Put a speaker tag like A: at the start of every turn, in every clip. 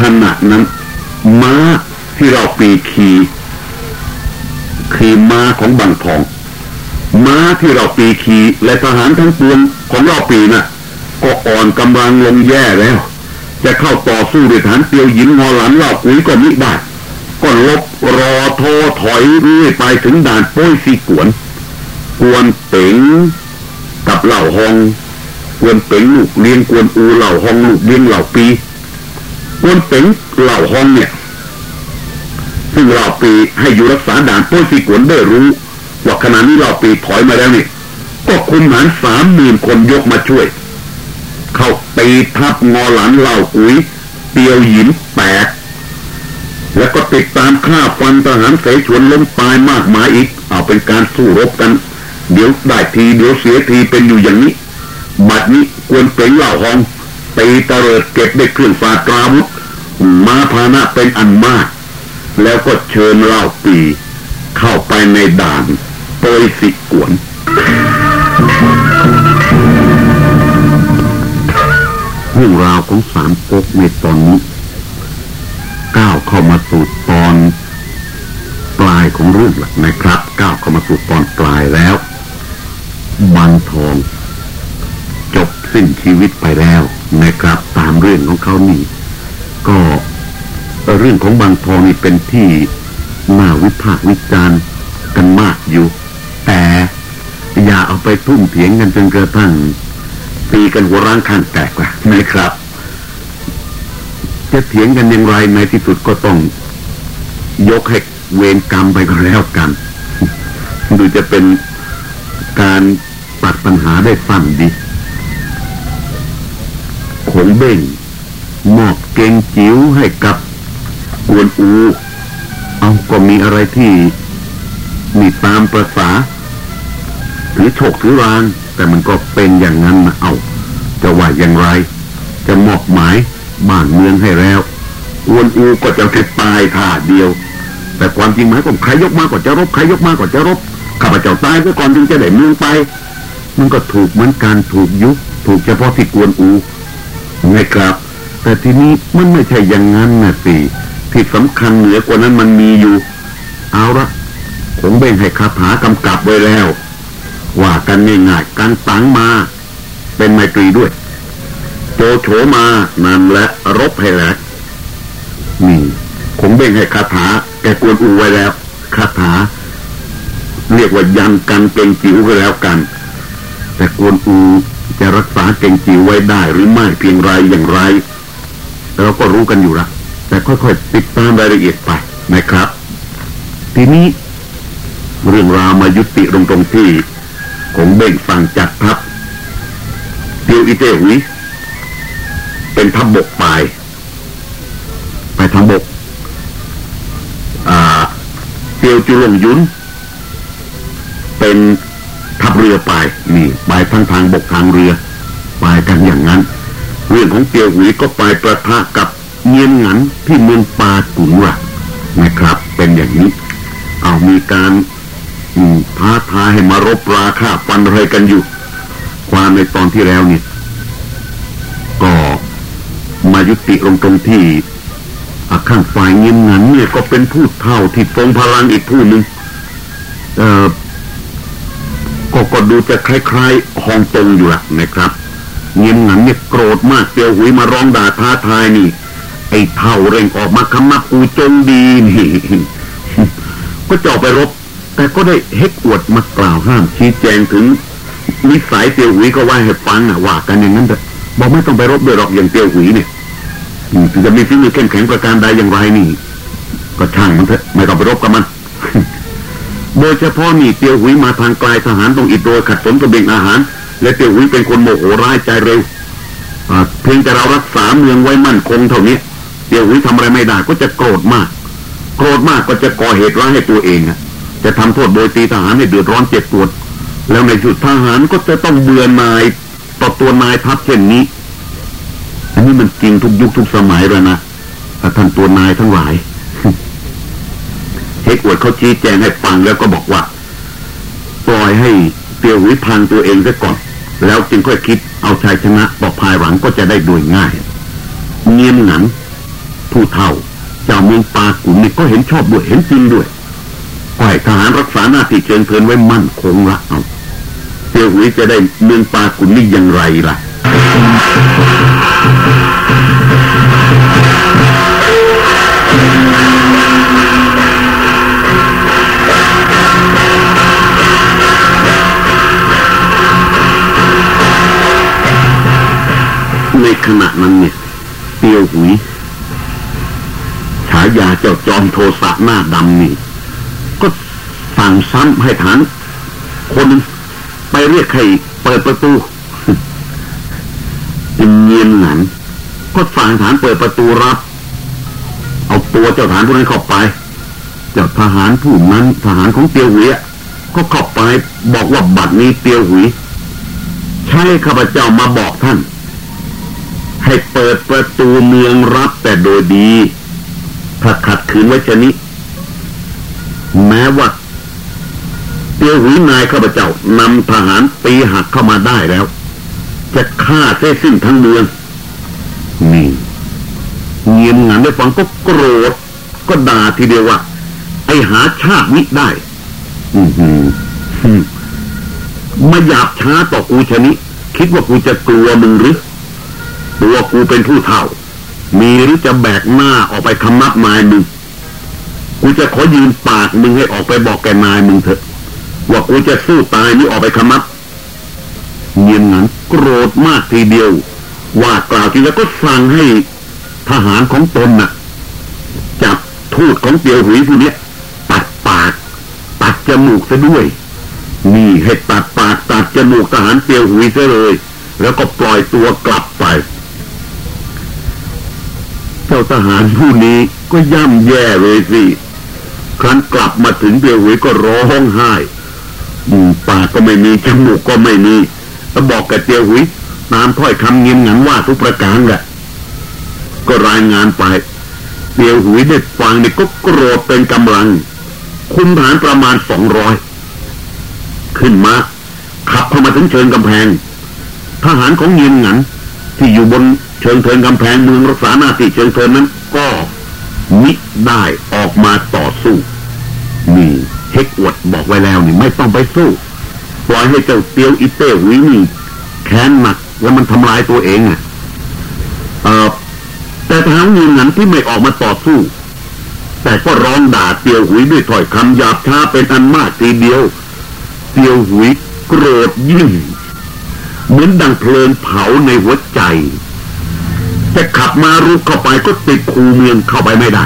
A: ขณะนั้น ม้าที่เราปีขี่คือม้าของบางทอง ม้าที่เราปีขี่และทหารทั้งปวงของเราปีน่ะ ก็อ่อนกำลังลงแย่แล้ว จะเข้าต่อสู้ด้วยฐานเตียวหญิงงอหลันเล่าปุ๋ยก็มิได้ก็ลบรอโทถอยเรื่อยไปถึงด่านป้ยซีกวน กวนเป๋งกับเหล่าฮอง กวนเป๋งลูกเลี้ยงกวนอูเหล่าฮองลูกเลี้ยงเหล่าปี กวนเป๋งเหล่าฮองเนี่ย ซึ่งเหล่าปีให้อยู่รักษาด่านป้ยซีกวนได้รู้ ว่าขณะนี้เหล่าปีถอยมาแล้วนี่ก็คุมหารสามหมื่นคนยกมาช่วย เข้าตีทับงอหลันเหล่ากุ้ยเตียวหยินแตกแล้วก็ติดตามฆ่าฟันทหารเสฉวนล้มตายมากมายอีก เอาเป็นการสู้รบกัน เดี๋ยวได้ทีเดี๋ยวเสียทีเป็นอยู่อย่างนี้ บัดนี้กวนเป๋งเหล่าหอง ตีตะเริดเก็บได้เครื่องฟาตราวุธมาพานะเป็นอันมาก แล้วก็เชิญเหล่าปี เข้าไปในด่านโปยสิกวน เรื่องราวของสามก๊กในตอนนี้ ก้าวเข้ามาสู่ตอน ปลายของเรื่องหลักนะครับ ก้าวเข้ามาสู่ตอนปลายแล้วบางทอง สิ้นชีวิตไปแล้วนะครับ ตามเรื่องของเขานี่ก็เรื่องของบางทองนี่เป็นที่น่าวิพากษ์วิจารณ์กันมากอยู่ แต่อย่าเอาไปทุ่มเถียงกันจนกระทั่งตีกันหัวร้างข้างแตกล่ะนะครับ จะเถียงกันอย่างไรในที่สุดก็ต้อง ยกให้เวรกรรมไปก็แล้วกันดูจะเป็นการตัดปัญหาได้สั้นดี ขงเบ้งมอบเกงจิ๋วให้กับกวนอู เอาก็มีอะไรที่มีตามประษาถือโชคถือราง แต่มันก็เป็นอย่างนั้นนะเอา จะว่าอย่างไร จะมอบหมายบ้านเมืองให้แล้วอวนอูก็จะแค่ตายท่าเดียว แต่ความจริงหมายความใครยกมาก็จะรบใครยกมาก็จะรบข้าพเจ้าตายซะก่อนถึงจะได้เมืองไป มันก็ถูกเหมือนการถูกยุบถูกเฉพาะที่กวนอู นะครับ แต่ทีนี้มันไม่ใช่อย่างนั้นนะสิที่สำคัญเหนือกว่านั้นมันมีอยู่ เอาละคงเบ่งให้คาถากำกับไว้แล้ว ว่ากันง่ายๆการตังมา เป็นไมตรีด้วย โจโฉมานั่นและรบให้แหลกนี่คงเบ่งให้คาถาแกกวนอูไว้แล้วคาถา เรียกว่ายันกันเก่งจิ๋วก็แล้วกัน แต่กวนอู จะรักษาเก่งจิ๋วไว้ได้หรือไม่เพียงไรอย่างไรเราก็รู้กันอยู่ละแต่ค่อยๆติดตามรายละเอียดไปนะครับ ทีนี้ เรื่องราวมายุติตรงตรงที่ของเบ่งสั่งจัดทัพเตียวอิเตหุยเป็นทัพบบกไปไปทางบกอ่าเตียวจุลงยุนเป็น เรือไปนี่ไปทั้งทางบกทางเรือไปกันอย่างนั้น เรื่องของเตียวหุยก็ไปประทะกับเงียนหงันที่เมืองปากุนระนะครับ เป็นอย่างนี้ เอามีการท้าทายให้มารบราฆ่าฟันอะไรกันอยู่ ความในตอนที่แล้วเนี่ยก็มายุติลงตรงที่ข้างฝ่ายเงียนหงันเนี่ยก็เป็นผู้เท่าที่ทรงพลังอีกผู้หนึ่งเอ่อ ดูจะคล้ายๆฮองตงอยู่ละนะครับเงียนหงันเนี่ยโกรธมากเตียวหุยมาร้องด่าท้าทายนี่ ไอ้เท่าเร่งออกมาคำนับกูจงดีนี่ก็จะอไปรบ แต่ก็ได้เฮกอวดมากล่าวห้ามชี้แจงถึงนิสัยเตียวหุยก็ว่าให้ฟังอะว่ากันอย่างนั้นแต่บอกไม่ต้องไปรบด้วยหรอกอย่างเตียวหุยเนี่ยจะมีฝีมือเข้มแข็งประการใดอย่างไรนี่ ก็ช่างมันเถอะไม่ต้องไปรบกับมัน โดยเฉพาะนี่เตียวหุยมาทางไกลทหารต้องอิดโดยขัดสนตัวเบ่งอาหาร และเตียวหุยเป็นคนโมโหร้ายใจเร็วเพียงแต่เรารักษาเมืองไว้มั่นคงเท่านี้เตียวหุยทำอะไรไม่ได้ก็จะโกรธมาก โกรธมากก็จะก่อเหตุร้ายให้ตัวเองอะจะทำโทษโดยตีทหารให้เดือดร้อนเจ็บปวด แล้วในสุดทหารก็จะต้องเบื่อนายต่อตัวนายทัพเช่นนี้ อันนี้มันจริงทุกยุคทุกสมัยแล้วนะท่านตัวนายทั้งหลาย เฮกอวดเขาชี้แจงให้ฟังแล้วก็บอกว่า ปล่อยให้เตียวหุยพังตัวเองซะก่อน แล้วจึงค่อยคิดเอาชัยชนะต่อภายหลังก็จะได้โดยง่าย เงียบหนัง ผู้เฒ่า เจ้าเมืองปากุนนี่ก็เห็นชอบด้วยเห็นจริงด้วยปล่อยทหารรักษาหน้าที่เชิงเทินไว้มั่นคงละเอาเตียวหุยจะได้เมืองปากุนนี่อย่างไรล่ะ ขณะนั้นเนี่ยเตียวหุยฉายาเจ้าจอมโทสะหน้าดำนี่ก็สั่งซ้ำให้ฐาน คนไปเรียกใครเปิดประตูเงียนหนันก็สั่งฐานเปิดประตูรับ เอาตัวเจ้าฐานผู้นั้นเข้าไปเจ้าทหารผู้นั้นทหารของเตียวหุยอะก็เข้าไปบอกว่าบัตรนี้เตียวหุย ใช่ข้าพเจ้ามาบอกท่าน ให้เปิดประตูเมืองรับแต่โดยดีถ้าขัดขืนไว้ชนิดแม้ว่าเตียวหุยนายข้าพเจ้านำทหารปีหักเข้ามาได้แล้ว จะฆ่าเส้สิ้นทั้งเมืองนี่เงียบงันได้ฟังก็โกรธ ก็ด่าทีเดียวว่า ไอหาชาติมิได้ อือหือมมาหยาบช้าต่อกูชนิดคิดว่ากูจะกลัวมึงหรือ ตัวกูเป็นผู้เฒ่า มีหรือจะแบกหน้าออกไปคำนับนายมึง กูจะขอยืนปากมึงให้ออกไปบอกแกนายมึงเถอะ ว่ากูจะสู้ตายนี่ออกไปคำนับเงียนนั้นโกรธมากทีเดียว ว่ากล่าวทีแล้วก็สั่งให้ทหารของตนน่ะ จับทูตของเตียวหุยผู้นี้ตัดปาก ตัดจมูกซะด้วยนี่ให้ตัดปากตัดจมูกทหารเตียวหุยซะเลย แล้วก็ปล่อยตัวกลับไป เจ้าทหารผู้นี้ก็ย่ำแย่เลยสิ ครั้นกลับมาถึงเตียวหุยก็ร้องไห้อืปากก็ไม่มีจมูกก็ไม่มีแล้วบอกกับเตียวหุยตามถ้อยคำเงียบงันว่าทุกประการแหละก็รายงานไปเตียวหุยได้ฟังนี่ก็โกรธเป็นกำลัง คุมฐานประมาณสองร้อยขึ้นมา ขับเข้ามาถึงเชิงกำแพง ทหารของเงียนหงันที่อยู่บน เชิงเทินกำแพงเมืองรักษาหน้าที่เชิงเทินนั้นก็มิได้ออกมาต่อสู้นี่เฮกอวดบอกไว้แล้วนี่ไม่ต้องไปสู้ปล่อยให้เจ้าเตียวอิเต้หุยนี่แค้นหนักแล้วมันทำลายตัวเองอะเออแต่ทางียนหงันที่ไม่ออกมาต่อสู้ แต่ก็ร้องด่าเตียวหุยด้วยถ้อยคำหยาบช้าเป็นอันมากทีเดียว เตียวหุยโกรธยิ่งเหมือนดังเพลิงเผาในหัวใจ จะขับมารุกเข้าไปก็ติดคูเมืองเข้าไปไม่ได้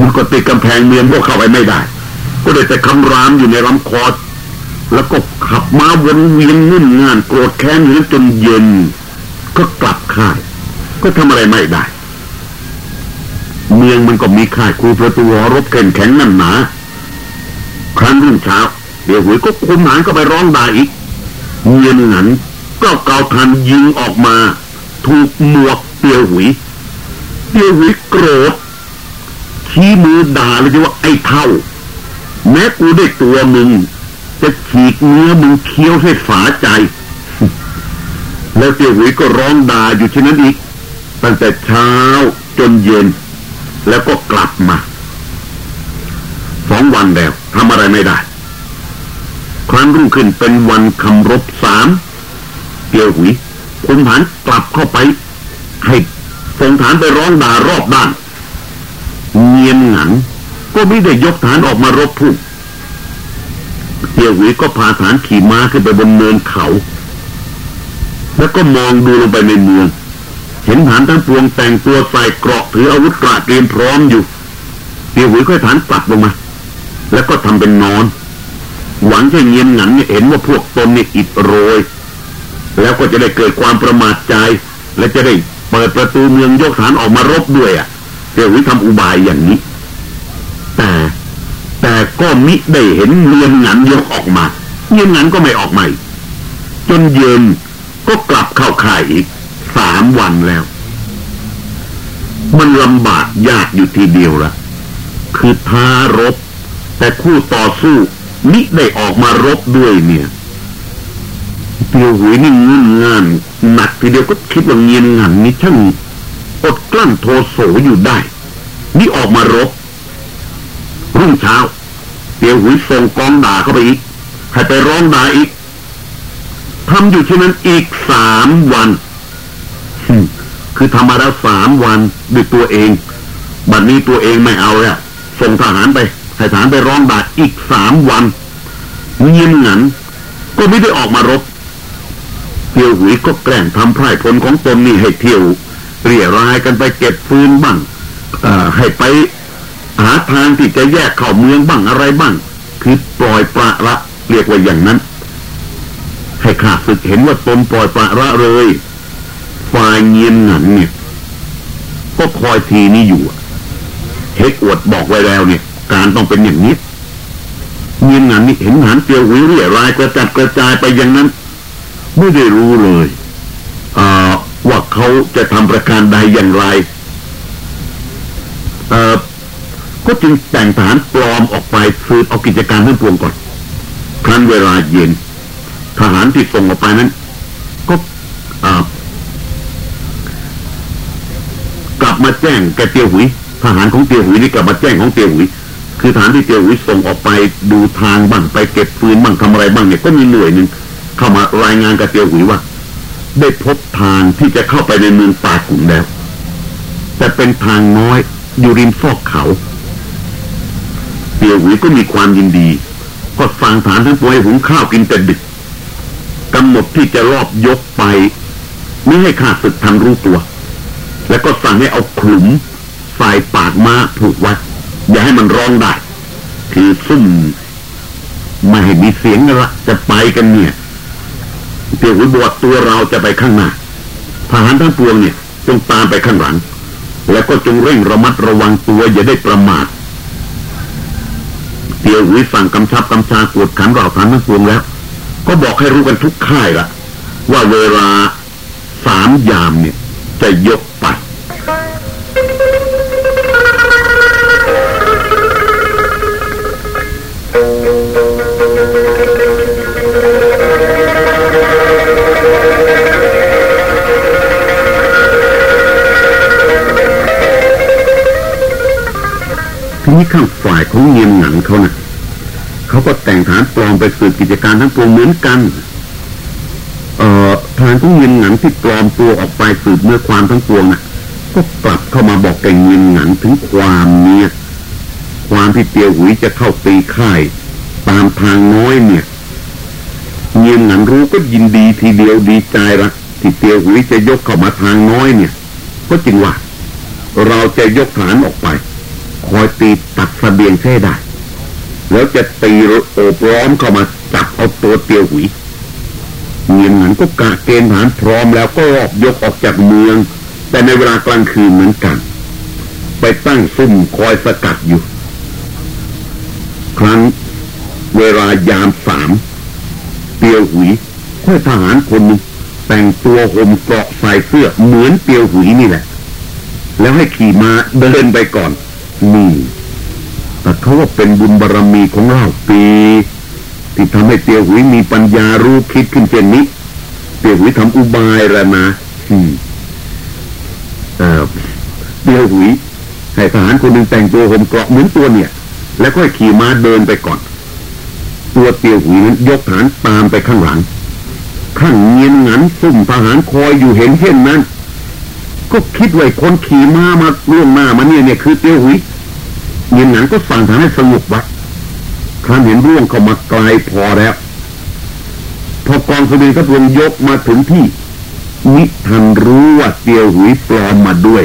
A: มันก็ติดกำแพงเมืองก็เข้าไปไม่ได้ ก็ได้แต่คำรามอยู่ในลำคอแล้วก็ขับมาวนเวียนงุ่นงานโกรธแค้นอยู่นั้นจนเย็น ก็กลับค่าย ก็ทำอะไรไม่ได้ เมืองมันก็มีค่ายคูประตูรบเข็นแข็งนั่นหนาครั้นรุ่งเช้าเดี๋ยวหุยก็คุมหานก็ไปร้องด่าอีกเงียนหนันก็เกาทันยิงออกมา ถูกหมวกเตียวหุยเตียวหุยโกรธชี้มือด่าเลยว่าไอ้เท่า แม้กูได้ตัวมึง จะฉีกเนื้อมึงเคี้ยวให้ฝาใจ แล้วเตียวหุยก็ร้องด่าอยู่ที่นั้นอีก ตั้งแต่เช้าจนเย็น แล้วก็กลับมาสองวันแล้วทำอะไรไม่ได้ ครั้นรุ่งขึ้นเป็นวันคำรบสามเตียวหุย คุมฐานกลับเข้าไป ให้ส่งฐานไปร้องด่ารอบด้านเงียนหงันก็ไม่ได้ยกฐานออกมารบพุ่งเตียวหุยก็พาฐานขี่ม้าขึ้นไปบนเนินเขา แล้วก็มองดูลงไปในเมือง เห็นฐานทั้งปวงแต่งตัวใส่เกราะถืออาวุธกราเตรียมพร้อมอยู่เตียวหุยค่อยฐานกลับลงมา แล้วก็ทำเป็นนอน หวังให้เงียนหงันเห็นว่าพวกตนเนี่ยอิดโรย แล้วก็จะได้เกิดความประมาทใจ และจะได้เปิดประตูเมืองยกฐานออกมารบด้วยอะเตียวหุยทำอุบายอย่างนี้ แต่แต่ก็มิได้เห็นเงียนหงันยกออกมาเงียนหงันก็ไม่ออกมาอีกจนเย็นก็กลับเข้าค่ายอีกสามวันแล้ว มันลำบากยากอยู่ทีเดียวละคือท้ารบ แต่คู่ต่อสู้มิได้ออกมารบด้วยเนี่ย เตียวหุยนี่งุนงานหนักทีเดียวก็คิดว่าเงียนงันนี่ช่างอดกลั้นโทโสอยู่ได้ นี่ออกมารบ รุ่งเช้าเตียวหุยส่งกองด่าเข้าไปอีกให้ไปร้องด่าอีกทำอยู่ที่นนั้นอีกสามวันคือทำมาแล้วสามวันด้วยตัวเอง บัดนี้ตัวเองไม่เอาแล้วส่งทหารไปให้ทหารไปร้องด่าอีกสามวันเงียบงัน ก็ไม่ได้ออกมารบ เที่ยวหุยก็แกล้งทำไพร่พลของตนนี่ให้เที่ยวเรียรายกันไปเก็บฟืนบ้างให้ไปหาทางที่จะแยกเข้าเมืองบ้างอะไรบ้าง คือปล่อยปละละเรียกว่าอย่างนั้น ให้ข้าศึกเห็นว่าตนปล่อยปละละเลยฝ่ายเงียนหนันเนี่ย ก็คอยทีนี้อยู่เฮกอวดบอกไว้แล้วเนี่ย การต้องเป็นอย่างนี้เงียนหนันนี่เห็นหันเตียววิเรียรายกระจัดกระจายไปอย่างนั้น ไม่ได้รู้เลยว่าเขาจะทำประการใดอย่างไรก็จึงแต่งฐานปลอมออกไปสืบเอากิจการทั้งปวงก่อน ครั้นเวลาเย็น ทหารที่ส่งออกไปนั้น ก็กลับมาแจ้งแกเตียวหุย ทหารของเตียวหุยนี่กลับมาแจ้งของเตียวหุย คือทหารที่เตียวหุยส่งออกไปดูทางบ้างไปเก็บฟืนบ้างทำอะไรบ้างเนี่ยก็มีหน่วยหนึ่ง เข้ามารายงานกับเตียวหุยว่า ได้พบทางที่จะเข้าไปในเมืองป่าขุนแล้ว แต่เป็นทางน้อยอยู่ริมซอกเขาเตียวหุยก็มีความยินดี ก็สั่งฐานทั้งปวงให้หุงข้าวกินแต่ดึกกำหนดที่จะรอบยกไปไม่ให้ข้าศึกทันรู้ตัว แล้วก็สั่งให้เอาขลุมใส่ปากม้าผูกไว้อย่าให้มันร้องได้ คือซุ่มไม่ให้มีเสียงละจะไปกันเนี่ย เตียวหุยบวชตัวเราจะไปข้างหน้าทหารทั้งปวงเนี่ยจงตามไปข้างหลัง แล้วก็จงเร่งระมัดระวังตัวอย่าได้ประมาทเตียวหุยสั่งกำชับกำชากวดขันเราฐานทั้งปวงแล้ว ก็บอกให้รู้กันทุกค่ายละว่าเวลาสามยามเนี่ยจะยกไปที ข้างฝ่ายของเงียนหนังเขานะ่ะเขาก็แต่งฐานปลอมไปสืบกิจการทั้งปวงเหมือนกัน เอ่อทางของเงียนหนังที่ปลอมตัวออกไปสืบเมื่อความทั้งปวงนะ่ะ ก็กลับเข้ามาบอกแกเงียนหนังถึงความเนี่ยความที่เตียวหุยจะเข้าตีค่ายตามทางน้อยเนี่ยเงียนหนังรู้ก็ยินดีทีเดียวดีใจละที่เตียวหุยจะยกเข้ามาทางน้อยเนี่ย ก็จริงว่าเราจะยกฐานออกไป คอยตีตัดสเสบียงแค่ได้ แล้วจะตีโอบล้อมเข้ามาจับเอาตัวเตียวหุยเงียนหันก็กะเกณฑ์ฐานพร้อมแล้วก็รอบยกออกจากเมือง แต่ในเวลากลางคืนเหมือนกัน ไปตั้งซุ่มคอยสกัดอยู่ ครั้งเวลายามสามเตียวหุยค่อยทหารคนนึงแต่งตัวห่มเกราะใส่เสื้อเหมือนเตียวหุยนี่แหละ แล้วให้ขี่มาเดินไปก่อน นี่แต่เขาว่าเป็นบุญบารรมีของเราปี ที่ทำให้เตียวหุยมีปัญญารู้คิดขึ้นเช่นนี้ เตียวหุยทำอุบายแล้วนะอืมเออเตียวหุยให้ทหารคนหนึ่งแต่งตัวห่มเกราะเหมือนตัวเนี่ย แล้วก็ขี่ม้าเดินไปก่อน ตัวเตียวหุยนั้นยกฐานตามไปข้างหลัง ข้างเงียนงันซุ่มทหารคอยอยู่เห็นเช่นนั้น ก็คิดไว้คนขี่ม้ามาล่วงหน้ามาเนี่ยเนี่ยคือเตียวหุย เงียนงันก็สั่งทำให้สงบไว้ครั้นเห็นร่วงเข้ามาไกลพอแล้ว พอกองสเสบียงก็รวงยกมาถึงที่ นิทันรู้ว่าเตียวหุยปลอมมาด้วย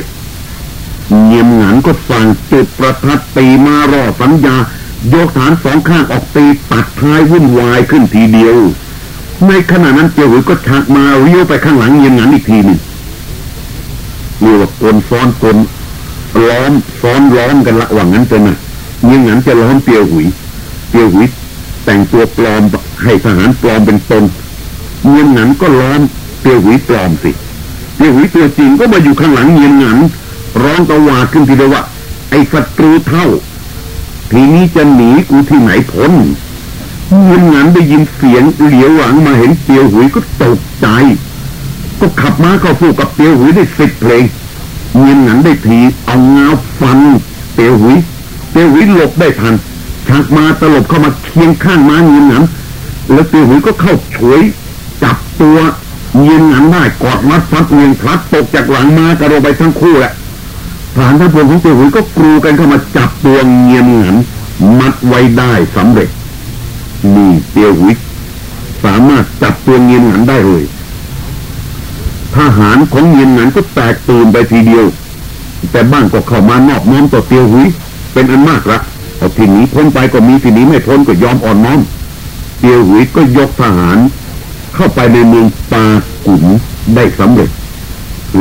A: เงียมงันก็สั่งจุดประทัดตีมารอสัญญา ยกฐานสองข้างออกตีตัดท้ายวุ่นวายขึ้นทีเดียว ในขณะนั้นเตียวหุยก็ชักมาเรียวไปข้างหลังเงียมงันอีกทีหนึ่งเรียกว่ากลซ้อนกล ล้อมซ้อนล้อมกันละหว่างั้นจะนะเงียงันจะล้อมเตียวหุยเตียวหุยแต่งตัวปลอมให้ทหารปลอมเป็นตนเงียงันก็ล้อมเตียวหุยปลอมสิเตียวหุยตัวจริงก็มาอยู่ข้างหลังเงียงันร้องตะวาดขึ้นทีเดียวว่าไอ้ศัตรูเท่า ทีนี้จะหนีกูที่ไหนพ้นเงียงันได้ยินเสียงเหลียวหลังมาเห็นเตียวหุยก็ตกใจ ก็ขับม้าเข้าสู้กับเตียวหุยได้สิบเพลง เงียนหนันได้ทีเอาเงาฟันเตียวหุยเตียวหุยหลบได้ทันชักมาตลบเข้ามาเคียงข้างม้าเงียนหนันแล้วเตียวหุยก็เข้าฉวยจับตัวเงียนหนันได้กอดมัดฟัดเงียนพลัดตกจากหลังม้ากระโดดไปทั้งคู่แหละฐานทัพพลของเตียวหุยก็กรูกันเข้ามาจับตัวเงียนหนันมัดไว้ได้สำเร็จนี่เตียวหุยสามารถจับตัวเงียนหนันได้เลย ทหารของเงียนหนันก็แตกตื่นไปทีเดียว แต่บ้านก็เข้ามานอบน้อมต่อเตียวหุย เป็นอันมากละเอาทีนี้พ้นไปก็มีทีนี้ไม่พ้นก็ยอมอ่อนน้อม เตียวหุยก็ยกทหาร เข้าไปในเมืองปากุนได้สำเร็จ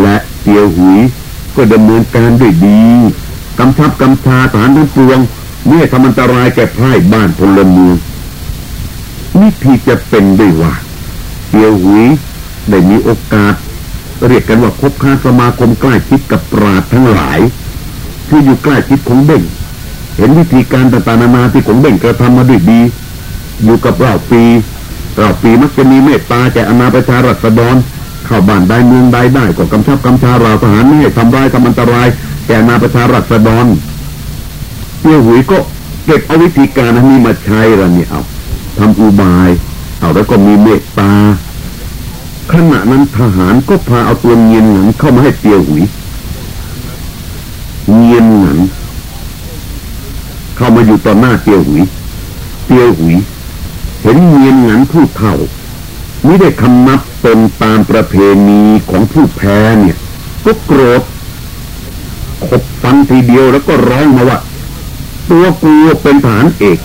A: และเตียวหุยก็ดำเนินการด้วยดีกำชับกำชาทหารทั้งปวงเมื่อทำอันตรายแก่พ่ายบ้านพลเมืองนี่ที่จะเป็นด้ว่าเตียวหุยได้มีโอกาส เรียกกันว่าคบค้าสมาคมใกล้ชิดกับปราดทั้งหลาย ที่อยู่ใกล้ชิดของเบ่ง เห็นวิธีการต่างๆนานาที่ของเบ่งกระทำมาด้วยดี อยู่กับเราปีเราปีมักจะมีเมตตาแก่อนาประชารัษฎรเข้าบ้านได้เมืองใดได้ก็กำชับกำชาเราทหารไม่ให้ทำร้ายทำอันตรายแก่อนาประชารัษฎรเตี้ยหุยก็เก็บเอาวิธีการนี้มาใช้ละเนี่ยเอาทำอุบายเอาแล้วก็มีเมตตา ขณะนั้นทหารก็พาเอาตัวเงียนหนังเข้ามาให้เตียวหุยเงียนหนังเข้ามาอยู่ต่อหน้าเตียวหุยเตียวหุย เห็นเงียนหนังผู้เฒ่าไม่ได้คำนับตนตามประเพณีของผู้แพ้เนี่ย ก็โกรธขบฟันทีเดียวแล้วก็ร้องมาว่า ตัวกูเป็นฐานเอก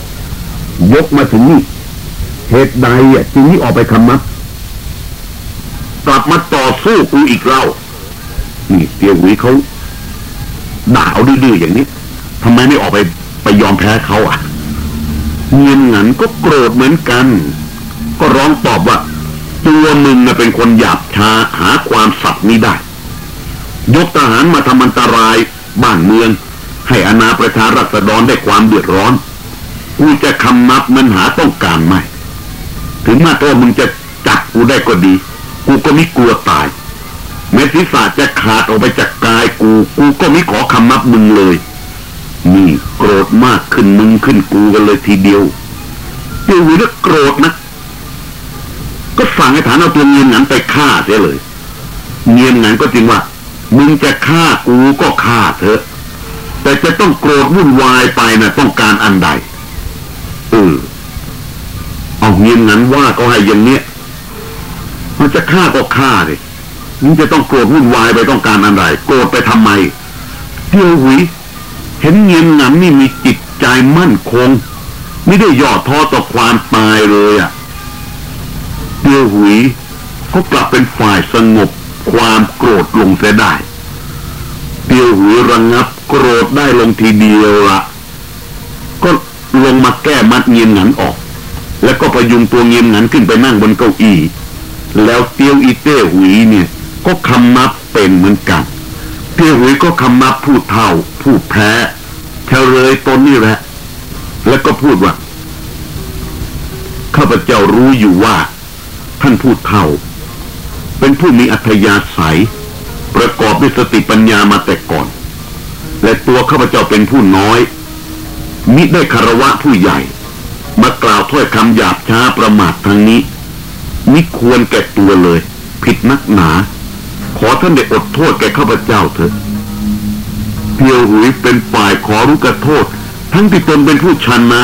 A: ยกมาถึงนี่เหตุใดอะจึงนี้ออกไปคำนับ กลับมาต่อสู้กูอีกเล่านี่เตียวหุยเขาด่าเอาดื้อๆอย่างนี้ทำไมไม่ออกไปไปยอมแพ้เขาอะเงียนงันก็โกรธเหมือนกัน ก็ร้องตอบว่า ตัวมึงนะเป็นคนหยาบช้าหาความสัตย์นี้ได้ ยกทหารมาทำอันตรายบ้านเมือง ให้อนาประชารัษฎรได้ความเดือดร้อนกูจะคำนับมันหาต้องการไหมถึงแม้ตัวมึงจะจับกูได้ก็ดี กูก็ไม่กลัวตายแม้ศีรษะจะขาดออกไปจากกายกู กูก็ไม่ขอคำนับมึงเลยนี่โกรธมากขึ้นมึงขึ้นกูกันเลยทีเดียวเตียวหุยแล้วโกรธนะ ก็สั่งให้ฐานเอาตัวเงียนหนันไปฆ่าเสียเลย เงียนหนันก็จริงว่า มึงจะฆ่ากูก็ฆ่าเถอะ แต่จะต้องโกรธวุ่นวายไปนะต้องการอันใดเออเอาเงียนหนันว่าก็ให้อย่างเนี้ย จะฆ่าก็ฆ่าดิมึงจะต้องโกรธวุ่นวายไปต้องการอันใดโกรธไปทำไมเตียวหุยเห็นเงียนหนันนี่มีจิตใจมั่นคง ไม่ได้ย่อท้อต่อความตายเลยอะเตียวหุยก็กลับเป็นฝ่ายสงบความโกรธลงเสียได้เตียวหุยระงงับโกรธได้ลงทีเดียวละก็ลงมาแก้มัดเงียนหนันออก แล้วก็ประยุงตัวเงียนหนันขึ้นไปนั่งบนเก้าอี้ แล้วเตียวอีเต้หุยเนี่ย ก็คำนับเป็นเหมือนกันเตียวหุยก็คำนับผู้เท่า ผู้แพ้เฉลยตนนี่แหละ แล้วก็พูดว่าข้าพเจ้ารู้อยู่ว่า ท่านผู้เท่า เป็นผู้มีอัธยาศัย ประกอบด้วยสติปัญญามาแต่ก่อน และตัวข้าพเจ้าเป็นผู้น้อย มิได้คารวะผู้ใหญ่ มากล่าวถ้อยคำหยาบช้าประมาททางนี้ มิควรแก่ตัวเลย ผิดนักหนา ขอท่านได้อดโทษแก่ข้าพเจ้าเถอะเพียวหุยเป็นฝ่ายขอรู้กระโทษ ทั้งที่ตนเป็นผู้ชนะ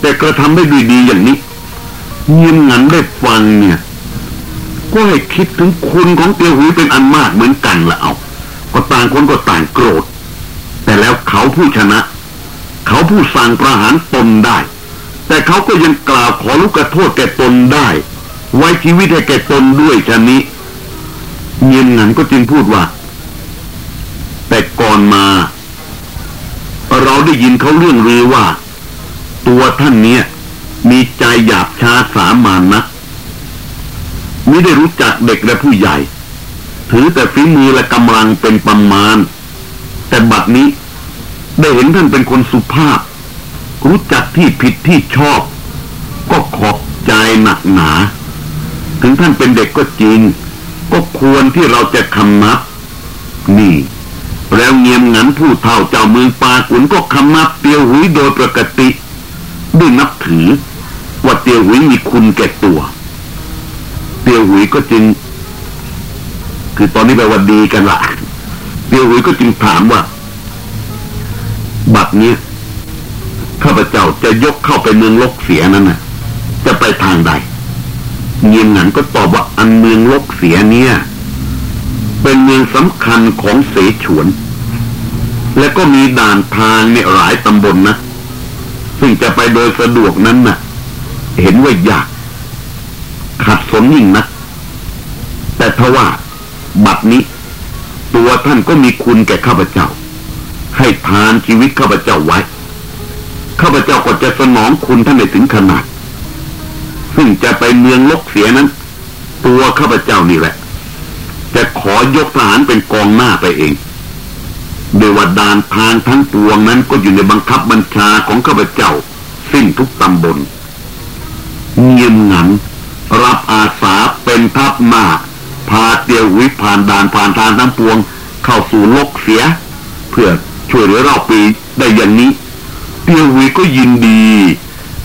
A: แต่กระทำได้ดีดีอย่างนี้เงียบงันได้ฟังเนี่ย ก็ให้คิดถึงคุณของเตียวหุยเป็นอันมากเหมือนกันละเอาก็ต่างคนก็ต่างโกรธ แต่แล้วเขาผู้ชนะ เขาผู้สั่งประหารตนได้ แต่เขาก็ยังกล่าวขอรู้กระโทษแก่ตนได้ ไว้ชีวิตให้แก่ตนด้วยชะนี้เงียนงันก็จึงพูดว่า แต่ก่อนมา เราได้ยินเขาเรื่องลือว่า ตัวท่านเนี้ยมีใจหยาบช้าสามานนะไม่ได้รู้จักเด็กและผู้ใหญ่ ถือแต่ฝีมือและกำลังเป็นประมาณ แต่บัดนี้ได้เห็นท่านเป็นคนสุภาพ รู้จักที่ผิดที่ชอบ ก็ขอบใจหนักหนา ถึงท่านเป็นเด็กก็จริง ก็ควรที่เราจะคำนับ นี่ แล้วเงียมงันผู้เท่าเจ้าเมืองปาขุนก็คำนับเตียวหุยโดยปกติด้วยนับถือ ว่าเตียวหุยมีคุณแก่ตัว เตียวหุยก็จึง คือตอนนี้แปลว่าดีกันละเตียวหุยก็จึงถามว่า บัดนี้ข้าพเจ้าจะยกเข้าไปเมืองลกเสียนั้นน่ะจะไปทางใด ยมงันก็ตอบว่าอันเมืองลกเสียเนี่ย เป็นเมืองสำคัญของเสฉวน และก็มีด่านทางเนี่ยหลายตำบลนนะซึ่งจะไปโดยสะดวกนั้นนะ่ะ เห็นว่ายากขัดสนยิ่งนะแต่ทว่าบัดนี้ ตัวท่านก็มีคุณแก่ข้าพเจ้า ให้ทานชีวิตข้าพเจ้าไว้ข้าพเจ้าก็จะสนองคุณท่านในถึงขนาด ซึ่งจะไปเมืองลกเสียนั้น ตัวข้าพเจ้านี่แหละ จะขอยกทหารเป็นกองหน้าไปเองโดยว่าดานทางทั้งปวงนั้นก็อยู่ในบังคับบัญชาของข้าพเจ้า สิ้นทุกตำบลเงียมงันรับอาสาเป็นทัพหน้าพาเตียววิผ่านด่านผ่านทางทั้งปวง เข้าสู่โลกเสีย เพื่อช่วยเหลือเราปีได้อย่างนี้ เตียววิก็ยินดี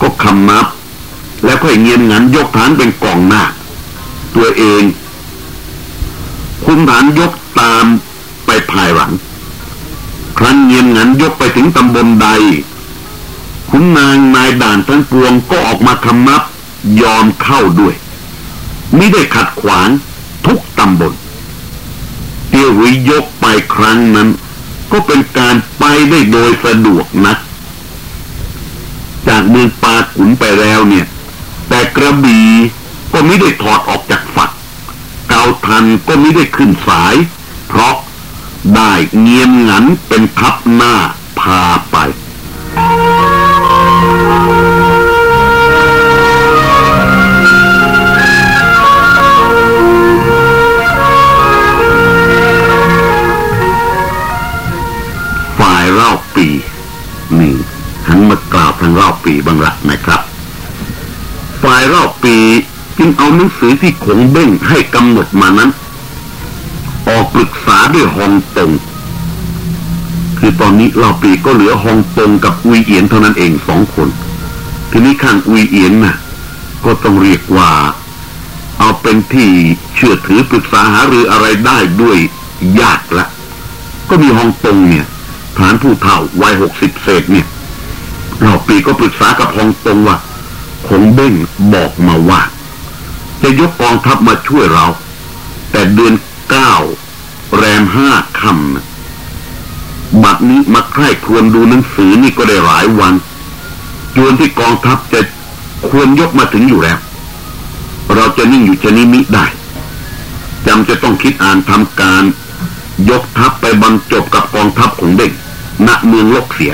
A: ก็คำนับ แล้วก็เงียมงันยกฐานเป็นกองหน้า ตัวเอง คุมฐานยกตามไปภายหลัง ครั้นเงียนงันยกไปถึงตำบลใดคุณนางนายด่านทั้งปวงก็ออกมาคำนับยอมเข้าด้วยไม่ได้ขัดขวางทุกตำบลเตียวหุยยกไปครั้งนั้น ก็เป็นการไปได้โดยสะดวกนะจากเมืองปาขุนไปแล้วเนี่ย กระบี่ก็ไม่ได้ถอดออกจากฝัก เกาทันก็ไม่ได้ขึ้นสาย เพราะได้เงียมงันเป็นทับหน้าพาไปฝ่ายรอบปีนี่หันมากล่าวทางรอบปีบ้างละนะครับายรอบปีจึงเอาหนังสือที่ขงเบ้งให้กำหนดมานั้น ออกปรึกษาด้วยฮองตงคือตอนนี้เราปีก็เหลือฮองตงกับอุยเอียนเท่านั้นเองสองคน ทีนี้ข้างอุยเอียนน่ะ ก็ต้องเรียกว่า เอาเป็นที่เชื่อถือปรึกษาหารืออะไรได้ด้วยยากละก็มีฮองตงเนี่ยฐานผู้เฒ่าวัยหกสิบเศษเนี่ยเราปีก็ปรึกษากับฮองตงว่า คงเบ้งบอกมาว่า จะยกกองทัพมาช่วยเรา แต่เดือนเก้าแรมห้าคำบัดนี้มาใคร่ครวญดูหนังสือนี่ก็ได้หลายวันจวนที่กองทัพจะควรยกมาถึงอยู่แล้ว เราจะนิ่งอยู่ชนิมิได้จำจะต้องคิดอ่านทำการยกทัพไปบรรจบกับกองทัพของเด็กณเมืองลกเสีย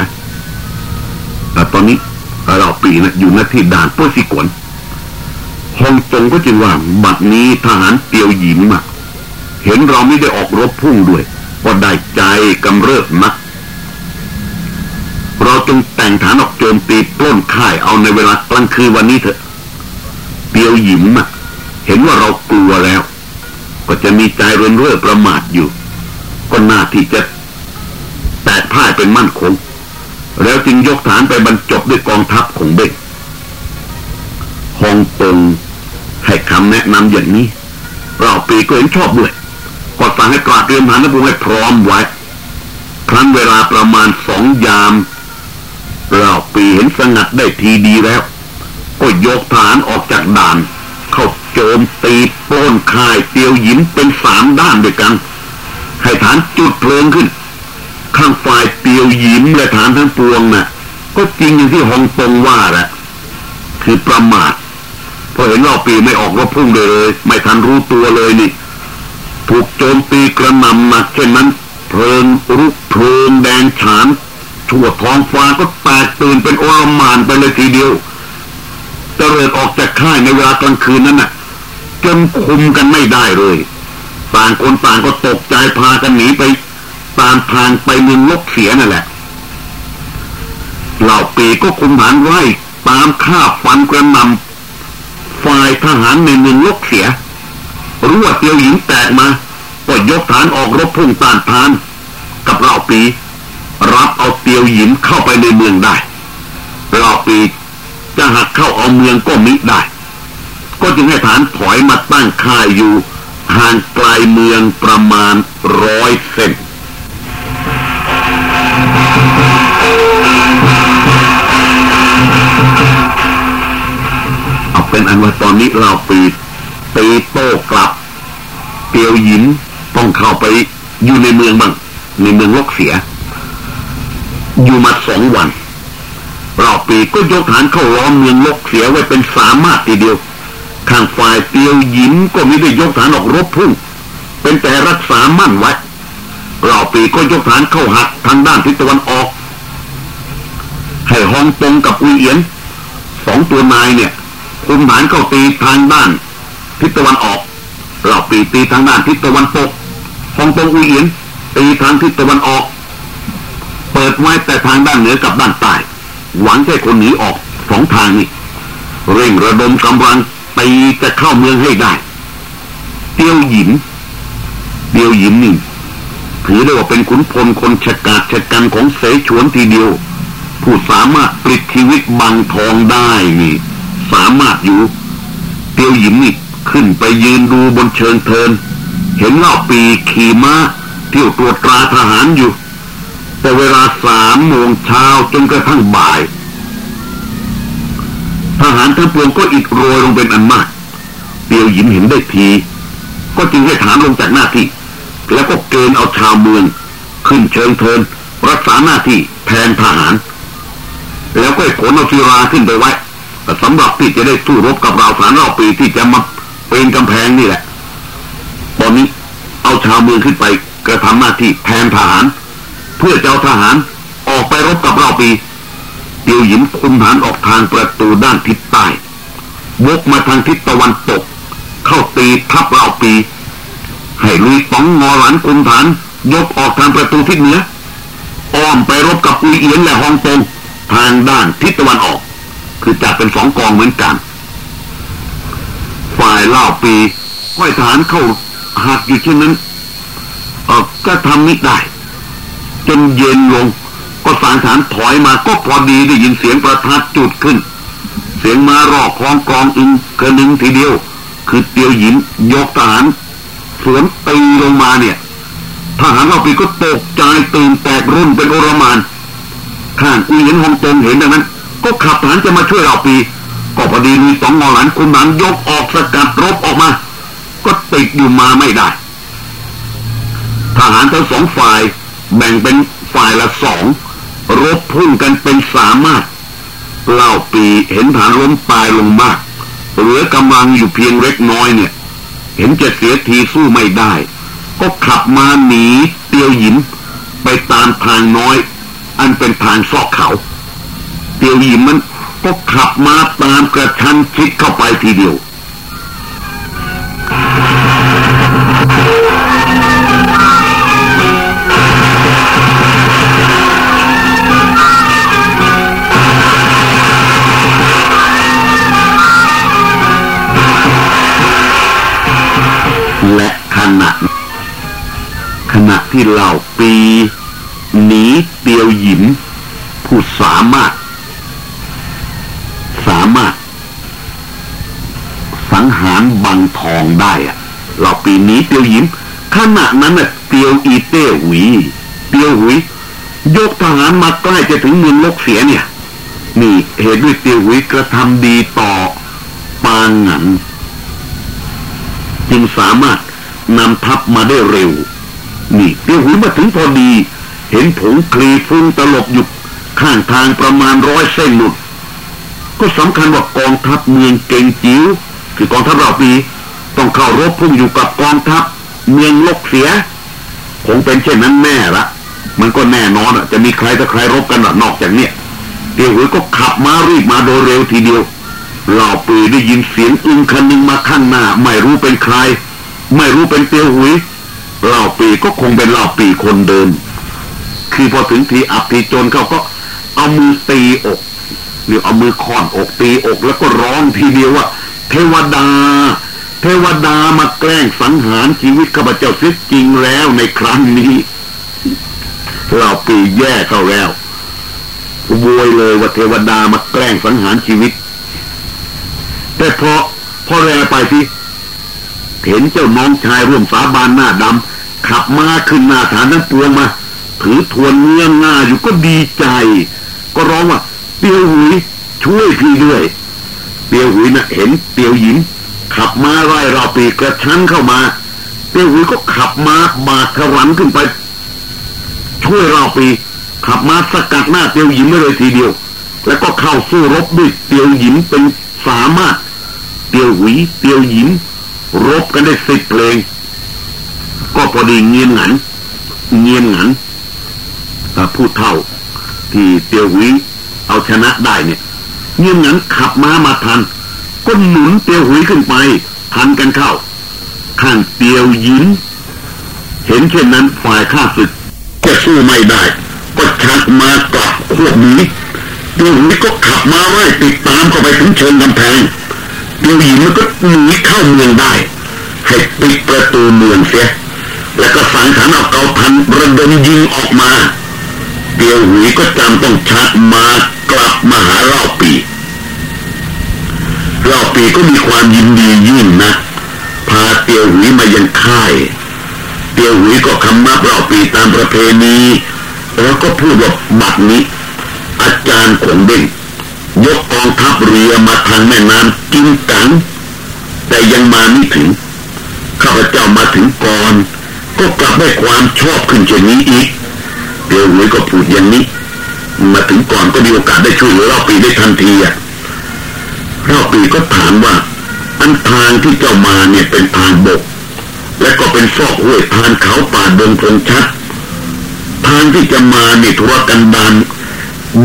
A: แต่ตอนนี้ เราปีนะอยู่หน้าที่ด่านป้วยสิกวนฮองตงก็จึงว่าบัดนี้ทหารเตียวหยินมาเห็นเราไม่ได้ออกรบพุ่งด้วย ก็ได้ใจกำเริบนักเราจงแต่งฐานออกโจมตีปล้นค่ายเอาในเวลากลางคืนวันนี้เถอะเตียวหยินมาเห็นว่าเรากลัวแล้ว ก็จะมีใจเรินเร่อประมาทอยู่ ก็น่าที่จะแตกพ่ายเป็นมั่นคง แล้วจึงยกฐานไปบรรจบด้วยกองทัพของเด็กฮองตงให้คำแนะนำอย่างนี้เราปีก็เห็นชอบด้วยก็สั่งให้กราดเตรียมฐานทัพให้พร้อมไว้ ครั้นเวลาประมาณสองยามเราปีเห็นสงัดได้ทีดีแล้ว ก็ยกฐานออกจากด่าน เข้าโจมตีปล้นค่ายเตียวหยินเป็นสามด้านด้วยกัน ให้ฐานจุดเพลิงขึ้น ข้างฝ่ายเตียวหยิมและฐานทั้งปวงนะ่ะ ก็จริงอย่างที่ฮองตงว่าแหละคือประมาทพอเห็นรอบปีไม่ออกรบพุ่งเลยเลย ไม่ทันรู้ตัวเลยนี่ ถูกโจมตีกระหน่ำหนักเช่นนั้น เพลิงรุกเพลิงแดงฉานทั่วท้องฟ้าก็แตกตื่นเป็นโอลมานไปเลยทีเดียวเจริญออกจากค่ายในเวลากลางคืนนั้นน่ะจนคุมกันไม่ได้เลย ต่างคนต่างก็ตกใจพากันหนีไป ตามทางไปเมืองลกเสียนั่นแหละเหล่าปีก็คุมฐานไว้ตามฆ่าฟันกระนำฝ่ายทหารในเมืองลกเสียรู้ว่าเตียวหญิงแตกมาก็ยกฐานออกรบพุ่งต้านทาน กับเราปี รับเอาเตียวหยินเข้าไปในเมืองได้เราปีจะหักเข้าเอาเมืองก็มิได้ ก็จึงให้ฐานถอยมาตั้งค่ายอยู่ห่างไกลเมืองประมาณร้อยเซน เป็นอันว่าตอนนี้เราปีตีโต้กลับเตียวหยินต้องเข้าไปอยู่ในเมืองบ้างในเมืองลกเสีย อยู่มาสองวันเราปีก็ยกฐานเข้าล้อมเมืองลกเสียไว้เป็นสามารถทีเดียวข้างฝ่ายเตียวหยินก็ไม่ได้ยกฐานออกรบพุ่งเป็นแต่รักษามั่นไว้เราปีก็ยกฐานเข้าหักทางด้านทิศตะวันออกให้ฮองตงกับอุยเอียนสองตัวนายเนี่ย คุมฐานเข้าตีทางด้านทิศตะวันออกเราปีตีทางด้านทิศตะวันตกฮองตงอุยเอียนตีทางทิศตะวันออก เปิดไว้แต่ทางด้านเหนือกับด้านใต้หวังให้คนหนีออกสองทางนี้เร่งระดมกำลังตีจะเข้าเมืองให้ได้เตียวหยินเตียวหยินนี่ถือได้ว่าเป็นขุนพลคนฉกาจฉกันของเสฉวนทีเดียว ผู้สามารถปลิดชีวิตบังทองได้นี่ สามารถอยู่ เตียวหยินนี่ขึ้นไปยืนดูบนเชิงเทิน เห็นเล่าปีขี่ม้าเที่ยวตรวจตราทหารอยู่ แต่เวลาสามโมงเช้าจนกระทั่งบ่าย ทหารทั้งปวงก็อิดโรยลงเป็นอันมาก เตียวหยินเห็นได้ที ก็จึงให้ฐานลงจากหน้าที่ แล้วก็เกณฑ์เอาชาวเมือง ขึ้นเชิงเทิน รักษาหน้าที่แทนทหาร แล้วก็ขนเอาศิราขึ้นไปไว้ สำหรับที่จะได้สู้รบกับเราสารรอบปีที่จะมาเป็นกำแพงนี่แหละ ตอนนี้เอาชาวเมืองขึ้นไปกระทำหน้าที่แทนทหาร เพื่อเจะเอาทหารออกไปรบกับเราปีเตียวหยินคุมฐานออกทางประตูด้านทิศใต้วกมาทางทิศตะวันตก เข้าตีทับเราปี ให้ลุยตองงอหลันคุมฐาน ยกออกทางประตูทิศเหนืออ้อมไปรบกับอุยเอียนและฮองตงทางด้านทิศตะวันออก คือจัดเป็นสองกองเหมือนกัน ฝ่ายเล่าปีห้อยฐานเข้าหักอยู่เช่นนั้นเออก็ทำไม่ได้ จนเย็นลง ก็สางฐานถอยมาก็พอดีได้ยินเสียงประทัดจุดขึ้น เสียงมารอกคลองกองอึงกระนึงทีเดียว คือเตียวหยินยกทหารสวนตีลงมาเนี่ยทหารเราปีก็ตกใจตื่นแตกรุ่นเป็นโอรมานข้างอุยเห็นฮองตงเห็นดังนั้น ก็ขับทหารจะมาช่วยเราปี ก็พอดีมีสองงอหลันคุมหลังยกออกสกัดรบออกมา ก็ติดอยู่มาไม่ได้ ทหารทั้งสองฝ่ายแบ่งเป็นฝ่ายละสองรบพุ่งกันเป็นสามารถเล่าปีเห็นฐานล้มตายลงมาก เหลือกำลังอยู่เพียงเล็กน้อยเนี่ย เห็นจะเสียทีสู้ไม่ได้ ก็ขับมาหนีเตียวหยินไปตามทางน้อย อันเป็นทางซอกเขา เตียวหยินมันก็ขับมาตามกระชั้นชิดเข้าไปทีเดียวและขณะ ขณะที่เหล่าปี หนีเตียวหยินผู้สามารถ สังหารบังทองได้อะเหล่าปีนี้เตียวหยินขณะนั้นน่ะเตียวอีเต้หวีเตียวหวียกทหารมาใกล้จะถึงเมืองลกเสียเนี่ย นี่เหตุด้วยเตียวหวีกระทำดีต่อปางหงันจึงสามารถนำทัพมาได้เร็ว นี่เตียวหุยมาถึงพอดี เห็นผงคลีฟุ้งตลบอยู่ข้างทางประมาณร้อยเส้นหนุดก็สำคัญว่ากองทัพเมืองเก่งจิ๋ว คือกองทัพเราปีต้องเข้ารบพุ่งอยู่กับกองทัพเมืองลกเสีย คงเป็นเช่นนั้นแน่ละมันก็แน่นอนอะจะมีใครถ้าใครรบกันหรอนอกจากเนี้ยเตียวหุยก็ขับมารีบมาโดยเร็วทีเดียวเหล่าปืนได้ยินเสียงอึงคันหนึ่งมาข้างหน้า ไม่รู้เป็นใคร ไม่รู้เป็นเตียวหุยเหล่าปีก็คงเป็นเหล่าปีคนเดิมคือพอถึงทีอับทีจนเขาก็เอามือตีอกหรือเอามือค้อนอกตีอกแล้วก็ร้องทีเดียวว่า เทวดา เทวดามาแกล้งสังหารชีวิตข้าพเจ้าเสียจริงแล้วในครั้งนี้ เราปีแย่เข้าแล้วโวยเลยว่าเทวดามาแกล้งสังหารชีวิต แต่พอพอแรไปสิเห็นเจ้าน้องชายร่วมสาบานหน้าดำขับมาขึ้นหน้าฐานทั้งปวงมา ถือทวนเงื่อนหน้าอยู่ก็ดีใจ ก็ร้องว่าเตียวหุยช่วยพี่ด้วย เตียวหุยนะ่ะเห็นเตียวหญิงขับมาไล่เราปีกระชั้นเข้ามาเตียวหุยก็ขับมาบาดทะรันขึ้นไป ช่วยเราปี ขับมาสกัดหน้าเตียวหญิงไม่เลยทีเดียว แล้วก็เข้าสู้รบด้วยเตียวหญิงเป็นสามารถเตียวหุยเตียวหญิงรบกันได้สิบเพลง ก็พอดีเงียนหัน เงียนหันพูดเท่า ที่เตียวหุยเอาชนะได้เนี่ย เงียนหงันขับม้ามาทัน ก็หนุนเตียวหุยขึ้นไป ทันกันเข้า ข้างเตียวหญิงเห็นเช่นนั้นฝ่ายข้าศึกจะสู้ไม่ได้ ก็ชักมากลับควบหนีเตียวหุยก็ขับมาไล่ติดตามเข้าไปถึงเชิงกำแพงเตียวหญิงมันก็หนีเข้าเมืองได้ให้ปิดประตูเมืองเสียแล้วก็สังหารเอาเกาทันระดมยิงออกมา เตียวหุยก็จำต้องชักมากลับมาหาเล่าปีเล่าปีก็มีความยินดียิ่งนะพาเตียวหุยมายังค่าย เตียวหุยก็คำนับเล่าปีตามประเพณีแล้วก็พูดว่าบัดนี้ อาจารย์ขงเด้งยกกองทัพเรือมาทางแม่น้ำกินกังแต่ยังมาไม่ถึงข้าพเจ้ามาถึงก่อน ก็กลับได้ความชอบขึ้นเช่นนี้อีก เดี๋ยวหวยก็พูดอย่างนี้ มาถึงก่อนก็มีโอกาสได้ช่วยเหลือเราปีได้ทันทีอะเราปีก็ถามว่าอันทางที่เจ้ามาเนี่ยเป็นทางบก และก็เป็นซอกห้วยทานเขาป่าดงพงชัดทางที่จะมาเนี่ยทุรกันดาร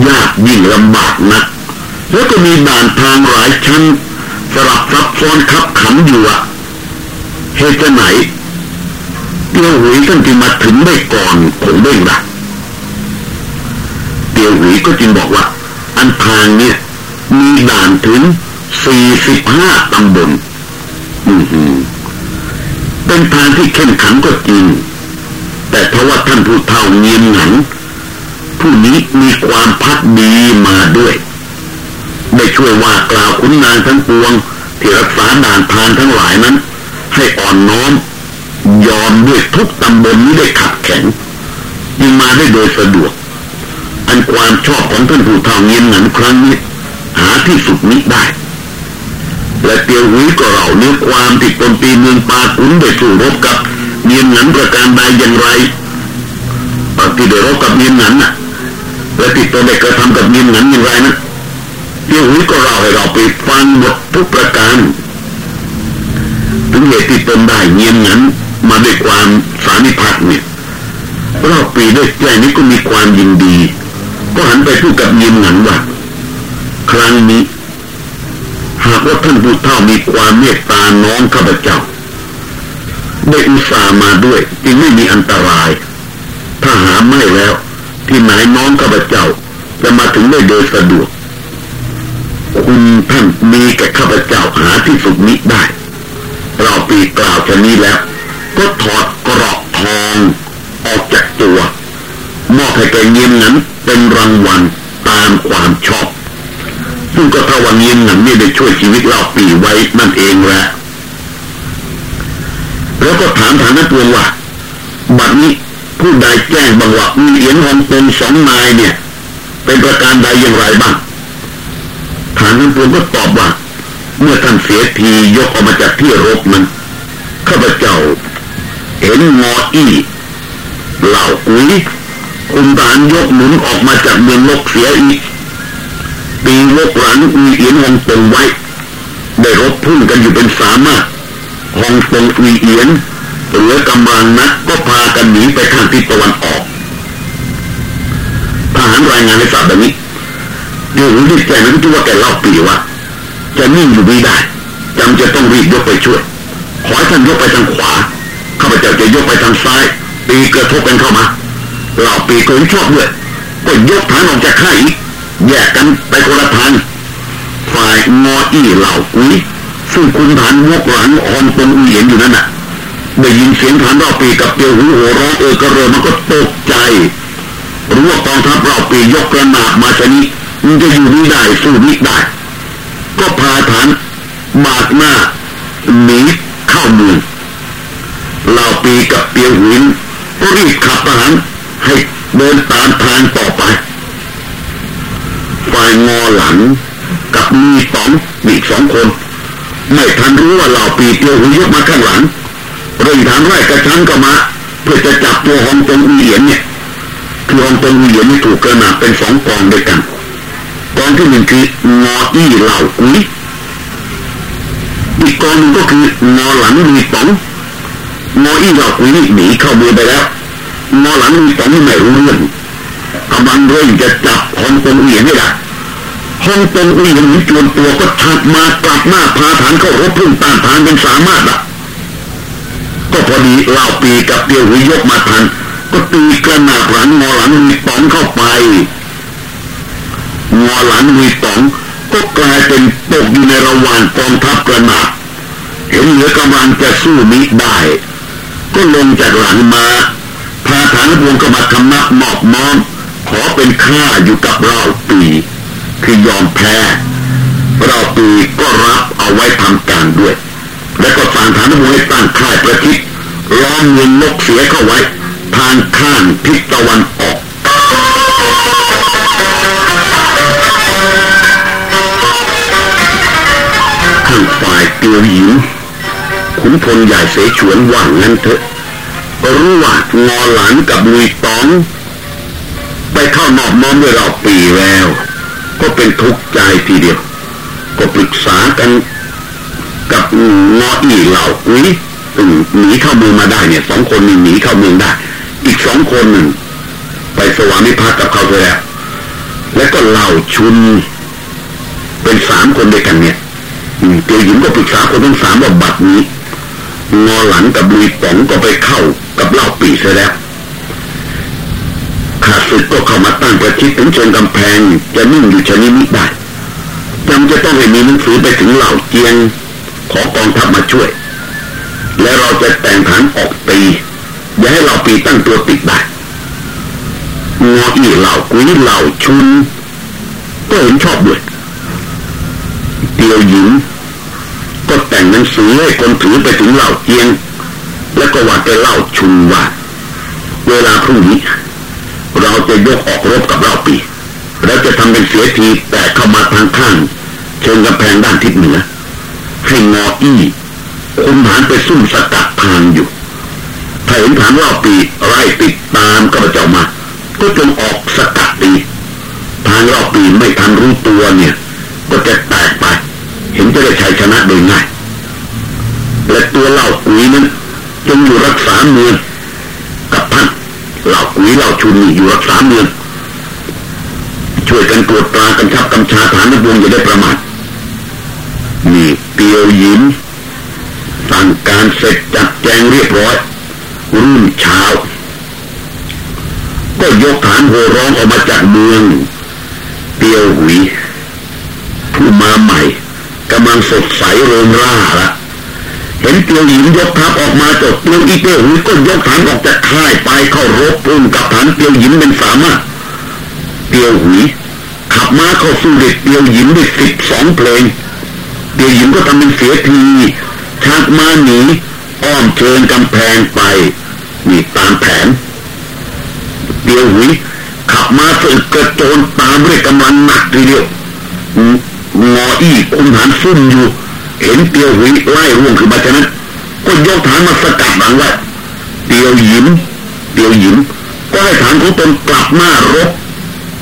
A: ยากยิ่งลำบากนะแล้วก็มีด่านทางหลายชั้นสลับซับซ้อนคับขันอยู่อะเหตุไหนเตียวหุยท่านที่มาถึงได้ก่อนคงเด้งละเตี ยวหุยก็จึงบอกว่า อันทางเนี่ย มีด่านถึงสี่สิบห้าตำบลอืมเป็นทางที่เข้มขันก็จริง แต่เพราะว่าท่านผู้เฒ่าเงียนหนัง ผู้นี้มีความพักดีมาด้วยได้ช่วยว่ากล่าวขุนนางทั้งปวง ที่รักษาด่านทานทั้งหลายนั้น ให้อ่อนน้อม ยอมด้วยทุกตำบลนี้ได้ขับแข็ง ยิ่งมาได้โดยสะดวก อันความชอบของท่านผู้เฒ่าเงียนหนันครั้งนี้หาที่สุดนี้ได้ และเตียวหุยก็เราเนื้อความที่ตนปีเมืองปาขุนได้สู้รบกับเงียนหนันประการใดอย่างไรปฏิได้รบกับเงียนหนันน่ะ และติดตัวได้กระทำกับเงียนหนันอย่างไรนะเดี๋ยวนี้ก็เราให้เราไปฟังหมดทุกประการถึงเหตุที่ตนได้เงียนนั้นมาด้วยความสานิพักเนี่ยเราปีด้วยใจนี้ก็มีความยินดี ก็หันไปพูดกับเงียนนั้นว่าครั้งนี้ หากว่าท่านผู้เฒ่ามีความเมตตาน้องข้าพเจ้าได้อุตส่าห์มาด้วยจึงไม่มีอันตราย ถ้าหาไม่แล้ว ที่ไหนน้องข้าพเจ้า จะมาถึงได้โดยสะดวก คุณท่านมีแก่ข้าพเจ้าหาที่สุดนี้ได้ เราปีกล่าวชนี้แล้ว ก็ถอดกรอกทอง ออกจากตัว มอบให้แกเงียนนั้น เป็นรางวัลตามความชอบ ซึ่งก็ถ้าวันเงียนนั้นนี่ได้ช่วยชีวิตเราปีไว้นั่นเองแหละแล้วก็ถามฐานะตัวว่าบัดนี้ผู้ใดแจ้งบังว่ามีเหรียญองเป็นสองนายเนี่ย เป็นประการใดอย่างไรบ้างฐานนั้นปูนก็ตอบว่า เมื่อท่านเสียทียกออกมาจากที่รบนั้นข้าพเจ้าเห็นงออี้เหล่ากุ้ย คุณฐานยกหนุนออกมาจากเมืองลกเสียอีกปีลกหลังมีเอียนฮองตงไว้ ได้รบพุ่งกันอยู่เป็นสามารถฮองตงอีเอียนเหลือกำลังนักก็พากันหนีไปทางทิศตะวันออกทหารรายงานให้ทราบแบบนี้เดี๋ยวรู้ใจนั้นที่ว่าแกเล่าปีว่าจะนิ่งอยู่ไม่ได้จำจะต้องรีบยกไปช่วย ขอให้ท่านยกไปทางขวาข้าพเจ้าจะยกไปทางซ้ายปีกระทบกันเข้ามา เหล่าปีก็ชอบด้วยก็ยกฐานออกจากค่ายอีกแยกกันไปคนละทางฝ่ายงออี้เหล่าอุ้ยซึ่งคุณฐานวกหลังออมตรงอุ้ยเห็นอยู่นั่นน่ะได้ยินเสียงฐานเราปีกับเตียวหูโหร้องเออกระเรือมันก็ตกใจรู้ว่ากองทัพเราปียกกระหนาบมาชนิดมันจะอยู่นี่ได้สู้นี่ได้ ก็พาฐานบาดหน้าหนีเข้าเมืองเราปีกับเปียวหินก็รีบขับทหาร ให้เดินตามทางต่อไป ฝ่ายงอหลังกับมีสองอีกสองคน ไม่ทันรู้ว่าเราปีเปียวหินยกมาข้างหลังเร่งทางไร่กระชั้นก็มา เพื่อจะจับตัวฮองตงอีเหยียนเนี่ยคือฮองตงอีเหยียนนี่ถูกกระหน่ำเป็นสองกองด้วยกันกองที่หนึ่งคืองออี้เหล่ากุ้ยอีกกองนึงก็คืองอหลังมีป๋องงออี้เหล่ากุ้ยหนีเข้าเมืองไปแล้ว งอหลังมีป๋องไม่รู้เรื่องกำลังเร่งจะจับฮองตงอีเหยียนให้ได้ฮองตงอีเหยียนจวนตัวก็ชักมากลับหน้าพาฐานเข้ารบพุ่งต้านทานเป็นสามารถอะก็พอดีเล่าปีกับเปียวหุยยกมาทัน ก็ตีกระหนาหลังงอหลังมีป๋องเข้าไปงอหลังมีป๋องก็กลายเป็นตกอยู่ในระหว่างกองทัพกระหนาเห็นเหลือกำลังจะสู้มิได้ ก็ลงจากหลังมา พาฐานพวงก็มาคำนับมอบมอมขอเป็นข้าอยู่กับเราปีคือยอมแพ้เราปีก็รับเอาไว้ทำการด้วย แล้วก็สั่งฐานพวงให้ตั้งค่ายประชิดล้อมเมืองนกเสียเข้าไว้ ทางข้างทิศตะวันออกข้างฝ่ายเตียวหญิงขุนพลใหญ่เสฉวนว่างงั้นเถอะ รู้ว่างอหลังกับลุยตอง ไปเข้านอกม้อมด้วยเราปีแล้วก็เป็นทุกข์ใจทีเดียว ก็ปรึกษากันกับงออีเหล่าอุ้ยหนีเข้าเมืองมาได้เนี่ยสองคนนี่หนีเข้าเมืองได้ อีกสองคนหนึ่งไปสวามิภักดิ์กับเขาไปแล้วแล้วก็เหล่าชุน เป็นสามคนด้วยกันเนี่ยเตียวหญิงก็ปรึกษาคนทั้งสามว่าบัดนี้งอหลังกับลุยป๋องก็ไปเข้า กับเล่าปีเสียแล้วขาดศึกก็เข้ามาตั้งประชิดถึงเชิงกำแพง จะนิ่งอยู่ชนิดนี้ได้จำจะต้องให้มีหนังสือไปถึงเหล่าเจียงขอกองทัพมาช่วย และเราจะแต่งฐานออกตีอย่าให้เราปีตั้งตัวติดได้งออีเหล่ากุ้ยเหล่าชุน ก็เห็นชอบด้วยเตียวหญิงก็แต่งหนังสือให้คนถือไปถึงเหล่าเจียง แล้วก็ว่าจะเล่าชุนว่าเวลาพรุ่งนี้ เราจะยกออกรบกับเล่าปีแล้วจะทำเป็นเสียทีแต่เข้ามาทางข้างเชิงกำแพงด้านทิศเหนือให้งออี้คุมฐานไปซุ่มสกัดทางอยู่ถ้าเห็นฐานว่าปีไล่ติดตามกระเจ้ามา ก็จงออกสกัดตีทางรอบปีไม่ทันรู้ตัวเนี่ย ก็จะแตกไป เห็นจะได้ชัยชนะโดยง่ายและตัวเล่ากุยนั้น จงอยู่รักษาเมืองกับท่านเหล่ากุยเหล่าชุนอยู่รักษาเมืองช่วยกันตรวจตรากำชับกำชาฐานนักวงอย่าได้ประมาทนี่เตียวยิ้มสั่งการเสร็จจัดแจงเรียบร้อยรุ่นเช้า ก็ยกฐานโหร้องออกมาจากเมือง เตียวหุยผู้มาใหม่กำลังสดใสเริงร่าละ เห็นเตียวหญิงยกทัพออกมาจบเตียวอีเตียวหุยก็ยกฐานออกจากค่ายไปเข้ารบพุ่งกับฐานเตียวหญิงเป็นสามารถเตียวหุยขับม้าเข้าสู้เด็กเตียวหญิงด้วยสิบสองเพลงเตียวหญิงก็ทำเป็นเสียทีชักม้าหนีอ้อมเชิญกำแพงไปนี่ตามแผนเตียวหุยขับมาสึกกระโจนตามด้วยกำลังหนักทีเดียวงออี้คุมฐานซุ่มอยู่ เห็นเตียวหุยไล่ร่วงขึ้นมาฉะนั้นก็ยกฐานมาสกัดหลังไว้เตียวหยิมเตียวหยิมก็ให้ฐานของตนกลับหน้ารบ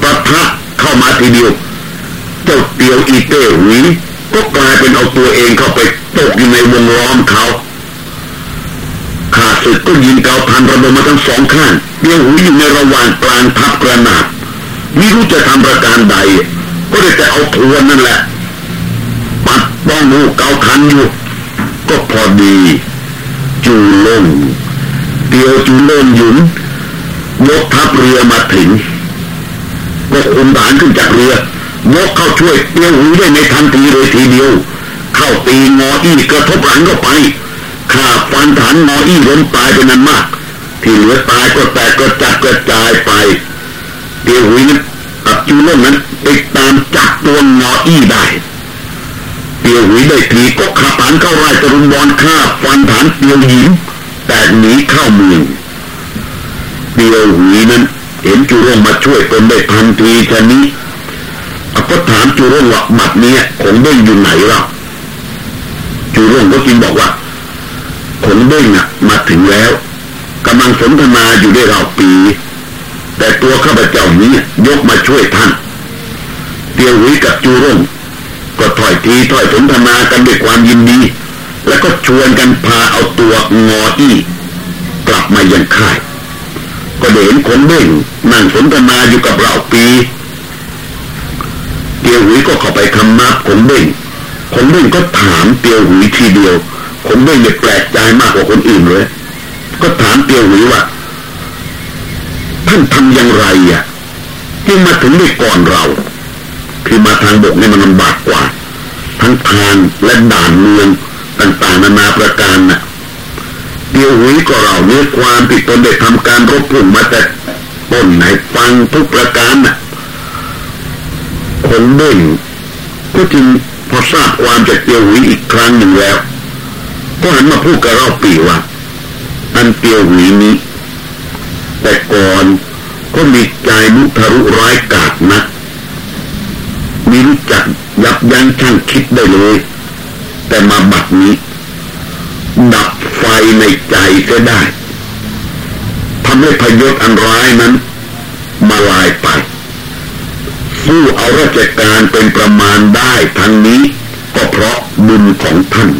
A: ประทะเข้ามาทีเดียวเจ้าเตียวอีเต้หุยก็กลายเป็นเอาตัวเองเข้าไปตกอยู่ในวงล้อมเขาข้าศึกก็ยิงเกาพันระดมมาทั้งสองข้างเตียวหุยอยู่ในระหว่างกลางทัพกระนาบไม่รู้จะทำประการใด ก็ได้แต่เอาทวนนั่นแหละ ปัดป้องหูเกาทันอยู่ก็พอดี จูลงเตียวจูลงหยุนยกทัพเรือมาถึงก็คุมฐานขึ้นจากเรือยกเข้าช่วยเตียวหุยได้ในทันทีเลยทีเดียว เข้าตีงออี้กระทบหลังเข้าไปข้าฟันฐานงออี้ล้มตายเป็นนั้นมาก ที่เหลือตายก็แตกกระจัดกระจายไปเตียวหุยนั้นกับจูล่นั้นติดตามจับตัวงออี้ได้ เตียวหุยได้ทีก็ขับฐานเข้าไร่ตะรุนบอลฆ่าฟันฐานเตียวหญิงแต่หนีเข้าเมืองเตียวหุยนั้นเห็นจูร่มาช่วยตนได้ทันทีชนี้ก็ถามจูร่ว่าบัดนี้คงเด้งอยู่ไหนล่ะจูร่ก็จึงบอกว่าคงเด้งอะ มาถึงแล้วกำลังสนทนาอยู่ได้เราปี แต่ตัวข้าพเจ้านี้ยกมาช่วยท่านเตียวหุยกับจูร่ง ก็ถอยทีถอยสนทนากันด้วยความยินดี แล้วก็ชวนกันพาเอาตัวงออี้กลับมายังค่าย ก็เห็นคนเด้งนั่งสนทนาอยู่กับเราปีเตียวหุยก็เข้าไปคำนับคนเด้งคนเด้งก็ถามเตียวหุยทีเดียวคนเด้งเนี่ยแปลกใจมากกว่าคนอื่นเลย ก็ถามเตียวหุยว่าท่านทำอย่างไรอะที่มาถึงได้ก่อนเรา คือมาทางบกนี่มันลำบากกว่า ทั้งทางและด่านเมืองต่างๆนานาประการน่ะเดียวหุยก็เราเนื้อความติดตนได้ทำการรบพุ่งมาแต่ต้นไหนฟังทุกประการน่ะคนเด้งก็จึงพอทราบความจากเตียวหุยอีกครั้งหนึ่งแล้ว ก็หันมาพูดกับเราปีว่าอันเตียวหุยนี้ แต่ก่อนก็มีใจมุทะรุร้ายกาจนัก มีรู้จักยับยั้งชั่งคิดได้เลย แต่มาบัดนี้ ดับไฟในใจก็ได้ทำให้พยศอันร้ายนั้น มาลายไปสู้เอาราชการเป็นประมาณได้ทั้งนี้ ก็เพราะบุญของท่าน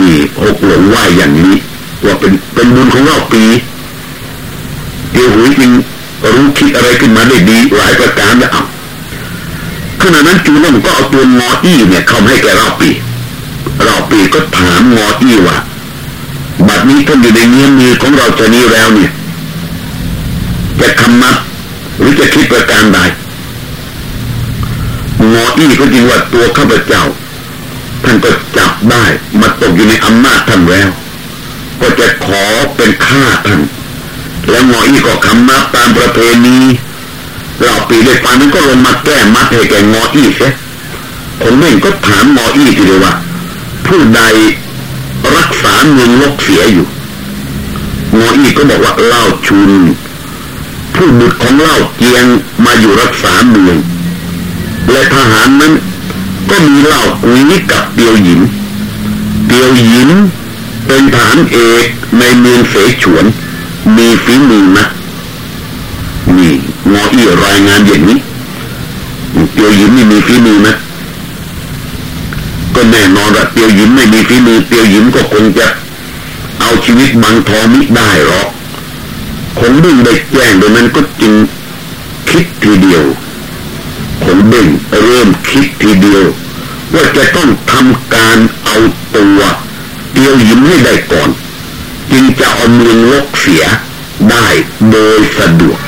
A: นี่หกหลงว่าอย่างนี้ ว่าเป็นเป็นบุญของเราปีเดียวหุยจริงรู้คิดอะไรขึ้นมาได้ดีหลายประการแล้วเอา ขณะนั้นจูน่งก็เอาตัวงออี้เนี่ยเข้าให้แกเราปีเราปีก็ถามงออี้ว่าบัดนี้ท่านอยู่ในเงี้ยมือของเราจะนี้แล้วเนี่ยจะคำนับหรือจะคิดประการใดงออี้ก็จริงว่าตัวข้าพเจ้า ท่านก็จับได้มาตกอยู่ในอำนาจท่านแล้ว ก็จะขอเป็นข้าท่านแล้วงออี้ก็คำนับตามประเพณี เราปีได้ฟังนั้นก็ลงมาแก้มัดให้แกงออี้เสียคนเม่งก็ถามงออี้ทีเดียวว่า ผู้ใดรักษาเมืองลกเสียอยู่งออี้ก็บอกว่าเล่าชุน ผู้บุตรของเล่าเกียงมาอยู่รักษาเมืองและทหารนั้นก็มีเล่ากุยกับเตียวหญินเตียวหญินเป็นฐานเอกในเมืองเสฉวน มีฝีมือนะ นี่งออี้รายงานอย่างนี้เตียวหญินไม่มีฝีมือนะก็แน่นอนว่าเตียวหญินไม่มีฝีมือเตียวหญินก็คงจะเอาชีวิตบังทอมิได้หรอกคงดึงได้แจ้งโดยนั้นก็จึงคิดทีเดียวคงดึงเริ่มคิดทีเดียว ว่าจะต้องทำการเอาตัวเตียวหญินให้ได้ก่อน จึงจะเอาเมืองลกเสียได้โดยสะดวก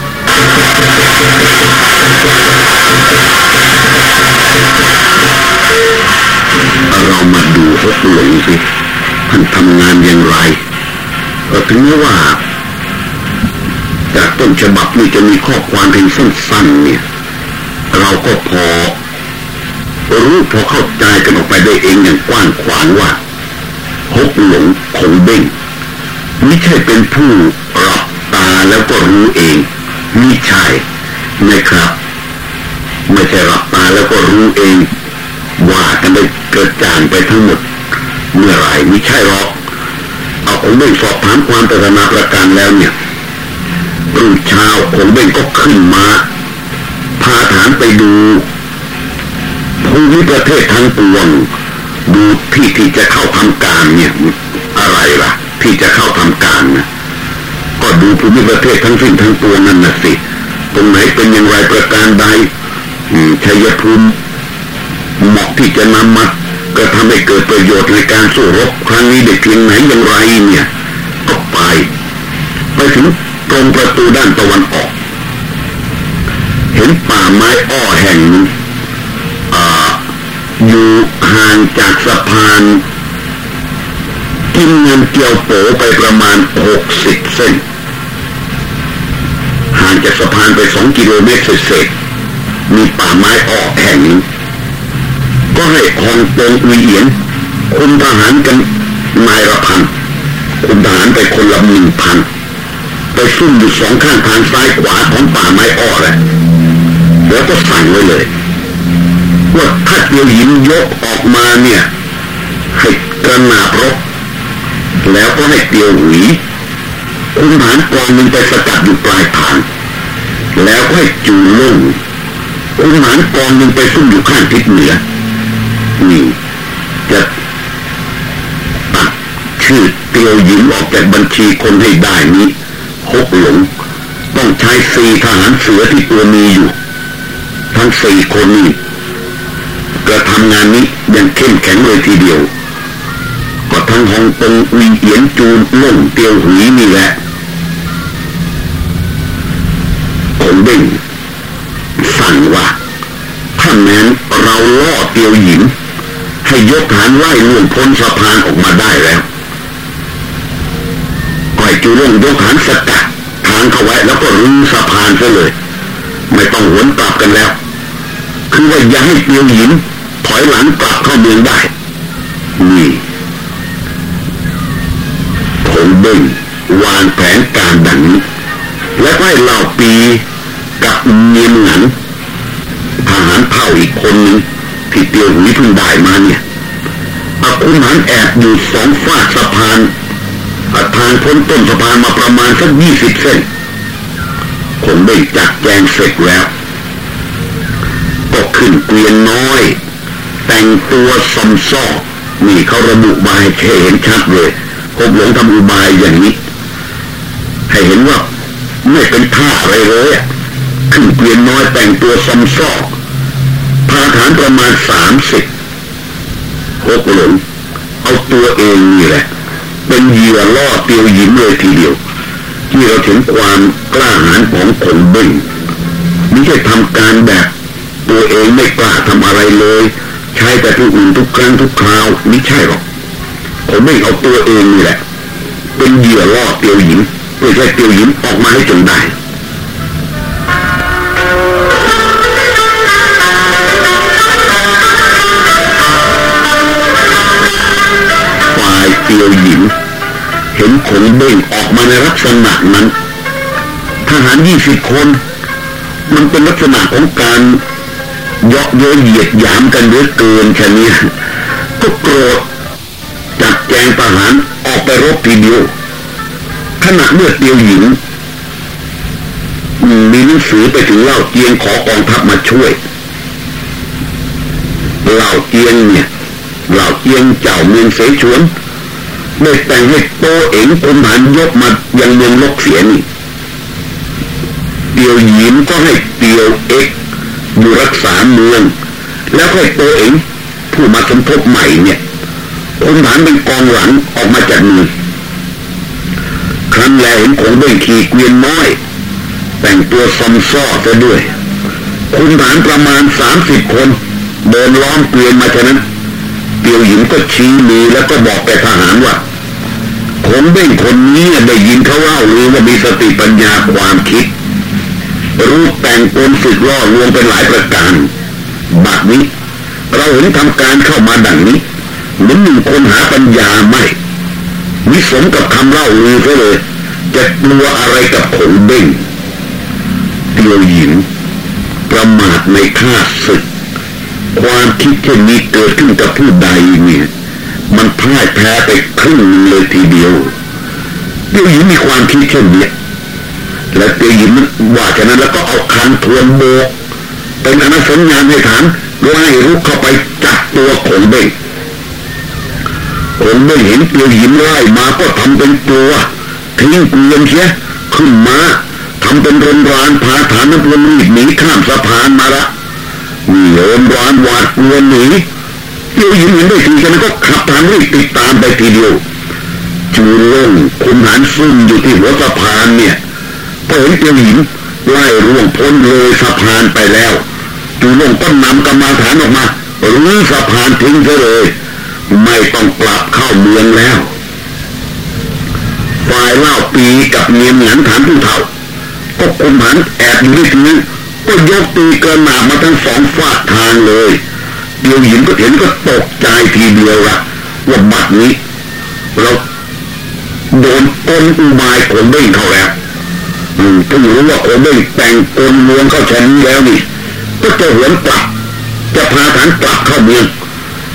A: เรามาดูฮกหลงสิท่านทำงานอย่างไรก็ถึงแม้ว่า จากต้นฉบับนี่จะมีข้อความเพียงสั้นๆเนี่ย เราก็พอรู้พอเข้าใจกันออกไปได้เองอย่างกว้างขวางว่าฮกหลงคงเบ้งไม่ใช่เป็นผู้รับตาแล้วก็รู้เอง ไม่ใช่นะครับ ไม่ใช่รับตาแล้วก็รู้เองว่ากันได้เกิดจางไปทั้งหมด เมื่อไรไม่ใช่หรอกเอาคงเบ่งสอบถามความตระหนักประการแล้วเนี่ยรุ่งเช้าคงเบ่งก็ขึ้นมาพาฐานไปดูภูมิประเทศทั้งปวงดูที่ที่จะเข้าทำการเนี่ย อะไรล่ะ ที่จะเข้าทำการนะ ก็ดูภูมิประเทศทั้งสิ้นทั้งปวนั่นนะสิ ตรงไหนเป็นอย่างไรประการใดชัยภูมิเหมาะที่จะนำมากระทำให้เกิดประโยชน์ในการสู้รบครั้งนี้ได้เพียงไหนอย่างไรเนี่ยก็ไป ไปถึงตรงประตูด้านตะวันออก เห็นป่าไม้อ้อแห่งอยู่ห่างจากสะพานกินเงินเกี่ยวโปไปประมาณหกสิบเส้น ห่างจากสะพานไปสองกิโลเมตรเศษมีป่าไม้ออกแห่งนี้ก็ให้ฮองตงอุยเอียนคุมทหารกันนายละพันคุมทหารไปคนละหนึ่งพันไปซุ่มอยู่สองข้างทางซ้ายขวาของป่าไม้อ้อแหละแล้วก็สั่งไว้เลยว่าถ้าเตียวหินยกออกมาเนี่ยให้กระนาบรบแล้วก็ให้เตียวหวีคุมฐานกองหนึ่งไปสกัดอยู่ปลายทาง แล้วก็ให้จูล่งคุมฐานกองหนึ่งไปซุ่มอยู่ข้างทิศเหนือนี่จะตัดชื่อเตียวหญิงออกจากบัญชีคนให้ได้นี้หกหลง ต้องใช้สี่ทหารเสือที่ตัวมีอยู่ ทั้งสี่คนนี้กระทำงานนี้อย่างเข้มแข็งเลยทีเดียว ก็ทั้งฮองตงวีเอียนจูนล่งเตียวหุยนี่แหละ งเด้งสั่งว่าถ้าแม้นเราล่อเตียวหญิง ให้ยกฐานไล่ล่วงพ้นสะพานออกมาได้แล้วก็ให้จูล่งยกฐานสกัดทางเขาไว้แล้วก็รื้อสะพานซะเลย ไม่ต้องหวนกลับกันแล้ว คือว่าอย่าให้เตียวหญิงถอยหลังกลับเข้าเมืองได้นี่คงเบ่งวางแผนการดังนี้และให้เหล่าปี กับเนียหนันทหารเผ่าอีกคนนึงที่เตียวหุยเพิ่งได้มาเนี่ยอาคุณหันแอบอยู่สองฝากสะพานทางพ้นต้นสะพานมาประมาณสักยี่สิบเส้นคงได้จัดแจงเสร็จแล้ว ก็ขึ้นเกวียนน้อย แต่งตัวสมซ้อนี่เขาระบุมาให้เห็นชัดเลยพบหลงทำอุบายอย่างนี้ ให้เห็นว่าไม่เป็นท่าอะไรเลยอะ ขึ้นเกวียนน้อยแต่งตัวสมซ้อพาฐานประมาณสามสิบหกหลงเอาตัวเองนี่แหละ เป็นเหยื่อล่อเตียวหญิงเลยทีเดียว ที่เราถึงความกล้าหาญของขงเบ้งไม่ใช่ทำการแบบ ตัวเองไม่กล้าทำอะไรเลย ใช้แต่ผู้อื่นทุกครั้งทุกคราวไม่ใช่หรอกผมไม่เอาตัวเองนี่แหละ เป็นเหยื่อล่อเตียวหญิงเพื่อให้เตียวหญิงออกมาให้จนได้ เตียวหญิง เห็นขงเบ้งออกมาในลักษณะนั้น ทหารยี่สิบคน มันเป็นลักษณะของการเยาะเย้ยเหยียดหยามกันเยอะเกินแค่นี้ก็โกรธจัดแจงทหารออกไปรบทีเดียวขณะเมื่อเตียวหญิงมีหนังสือไปถึงเล่าเจียงขอกองทัพมาช่วยเหล่าเจียงเนี่ยเหล่าเจียงเจ้าเมืองเสฉวน ได้แต่งให้โตเอ๋งคุมหันยกมายังเมืองลกเสียนี่เตียวหญิงก็ให้เตียวเอ็กอยู่รักษาเมือง แล้วให้โตเองผู้มาสมทบใหม่เนี่ยคุมฐานเป็นกองหลังออกมาจากเมืองครั้นแลเห็นคงเบ่งขี่เกวียนน้อย แต่งตัวซอมซ้อซะด้วยคุมฐานประมาณสามสิบคนเดินล้อมเกวียนมาฉะนั้นเตียวหญิงก็ชี้มือแล้วก็บอกแกทหารว่า คงเบ่งคนนี้ได้ยินเขาเล่าหรือว่ามีสติปัญญาความคิด รูปแต่งปนสึกล่อลวงเป็นหลายประการบัดนี้ เราเห็นทำการเข้ามาดังนี้หมือนหนึ่งคนหาปัญญาไม่วิสมกับคำเล่าลือก็เลย จะกลัวอะไรกับขงเบ้งเตียวหญิง ประมาทในข้าศึก ความคิดเช่นนี้เกิดขึ้นกับผู้ใดเนี่ย มันพ่ายแพ้ไปครึ่งเลยทีเดียวเตียวหญิงมีความคิดเช่นนี้และเตียวหญิงว่าจากนั้นแล้วก็เอาคันทวนโบกเป็นอนุสัญญาณให้ฐานไล่รุกเข้าไปจับตัวขงเบ้งขงเบ้งเห็นเตียวหญิงไล่มาก็ทำเป็นตัวทิ้งเกวียนเสียขึ้นมาทำเป็นรนรานพาฐานนักพลรีบหนีข้ามสะพานมาละมีโอนรานหวาดกลัวหนี เตียวหญิงเห็นได้ทีฉะนั้นก็ขับฐานรีบติดตามไปทีเดียวจูล่งคุมหันซุ่มอยู่ที่หัวสะพานเนี่ยพอเห็นเตียวหญิงไล่ร่วงพ้นเลยสะพานไปแล้ว จูลงก็นำกำมาฐานออกมารื้อสะพานทิ้งซะเลย ไม่ต้องกลับเข้าเมืองแล้วฝ่ายเล่าปีกับเงียนหงันฐานผู้เฒ่าก็คุมหันแอบอยู่ที่นี้ก็ยกตีกระหน่ำมาทั้งสองฝากทางเลย เดียวหญิงก็เห็นก็ตกใจทีเดียวละว่าบัดนี้เราโดนกลอุบายคนเด้งเขาแล้วอืมถ้ารู้ว่าคนเด้งแต่งกลลวงเข้าแชนี้แล้วนี่ก็จะหวนกลับจะพาฐานกลับเข้าเมือง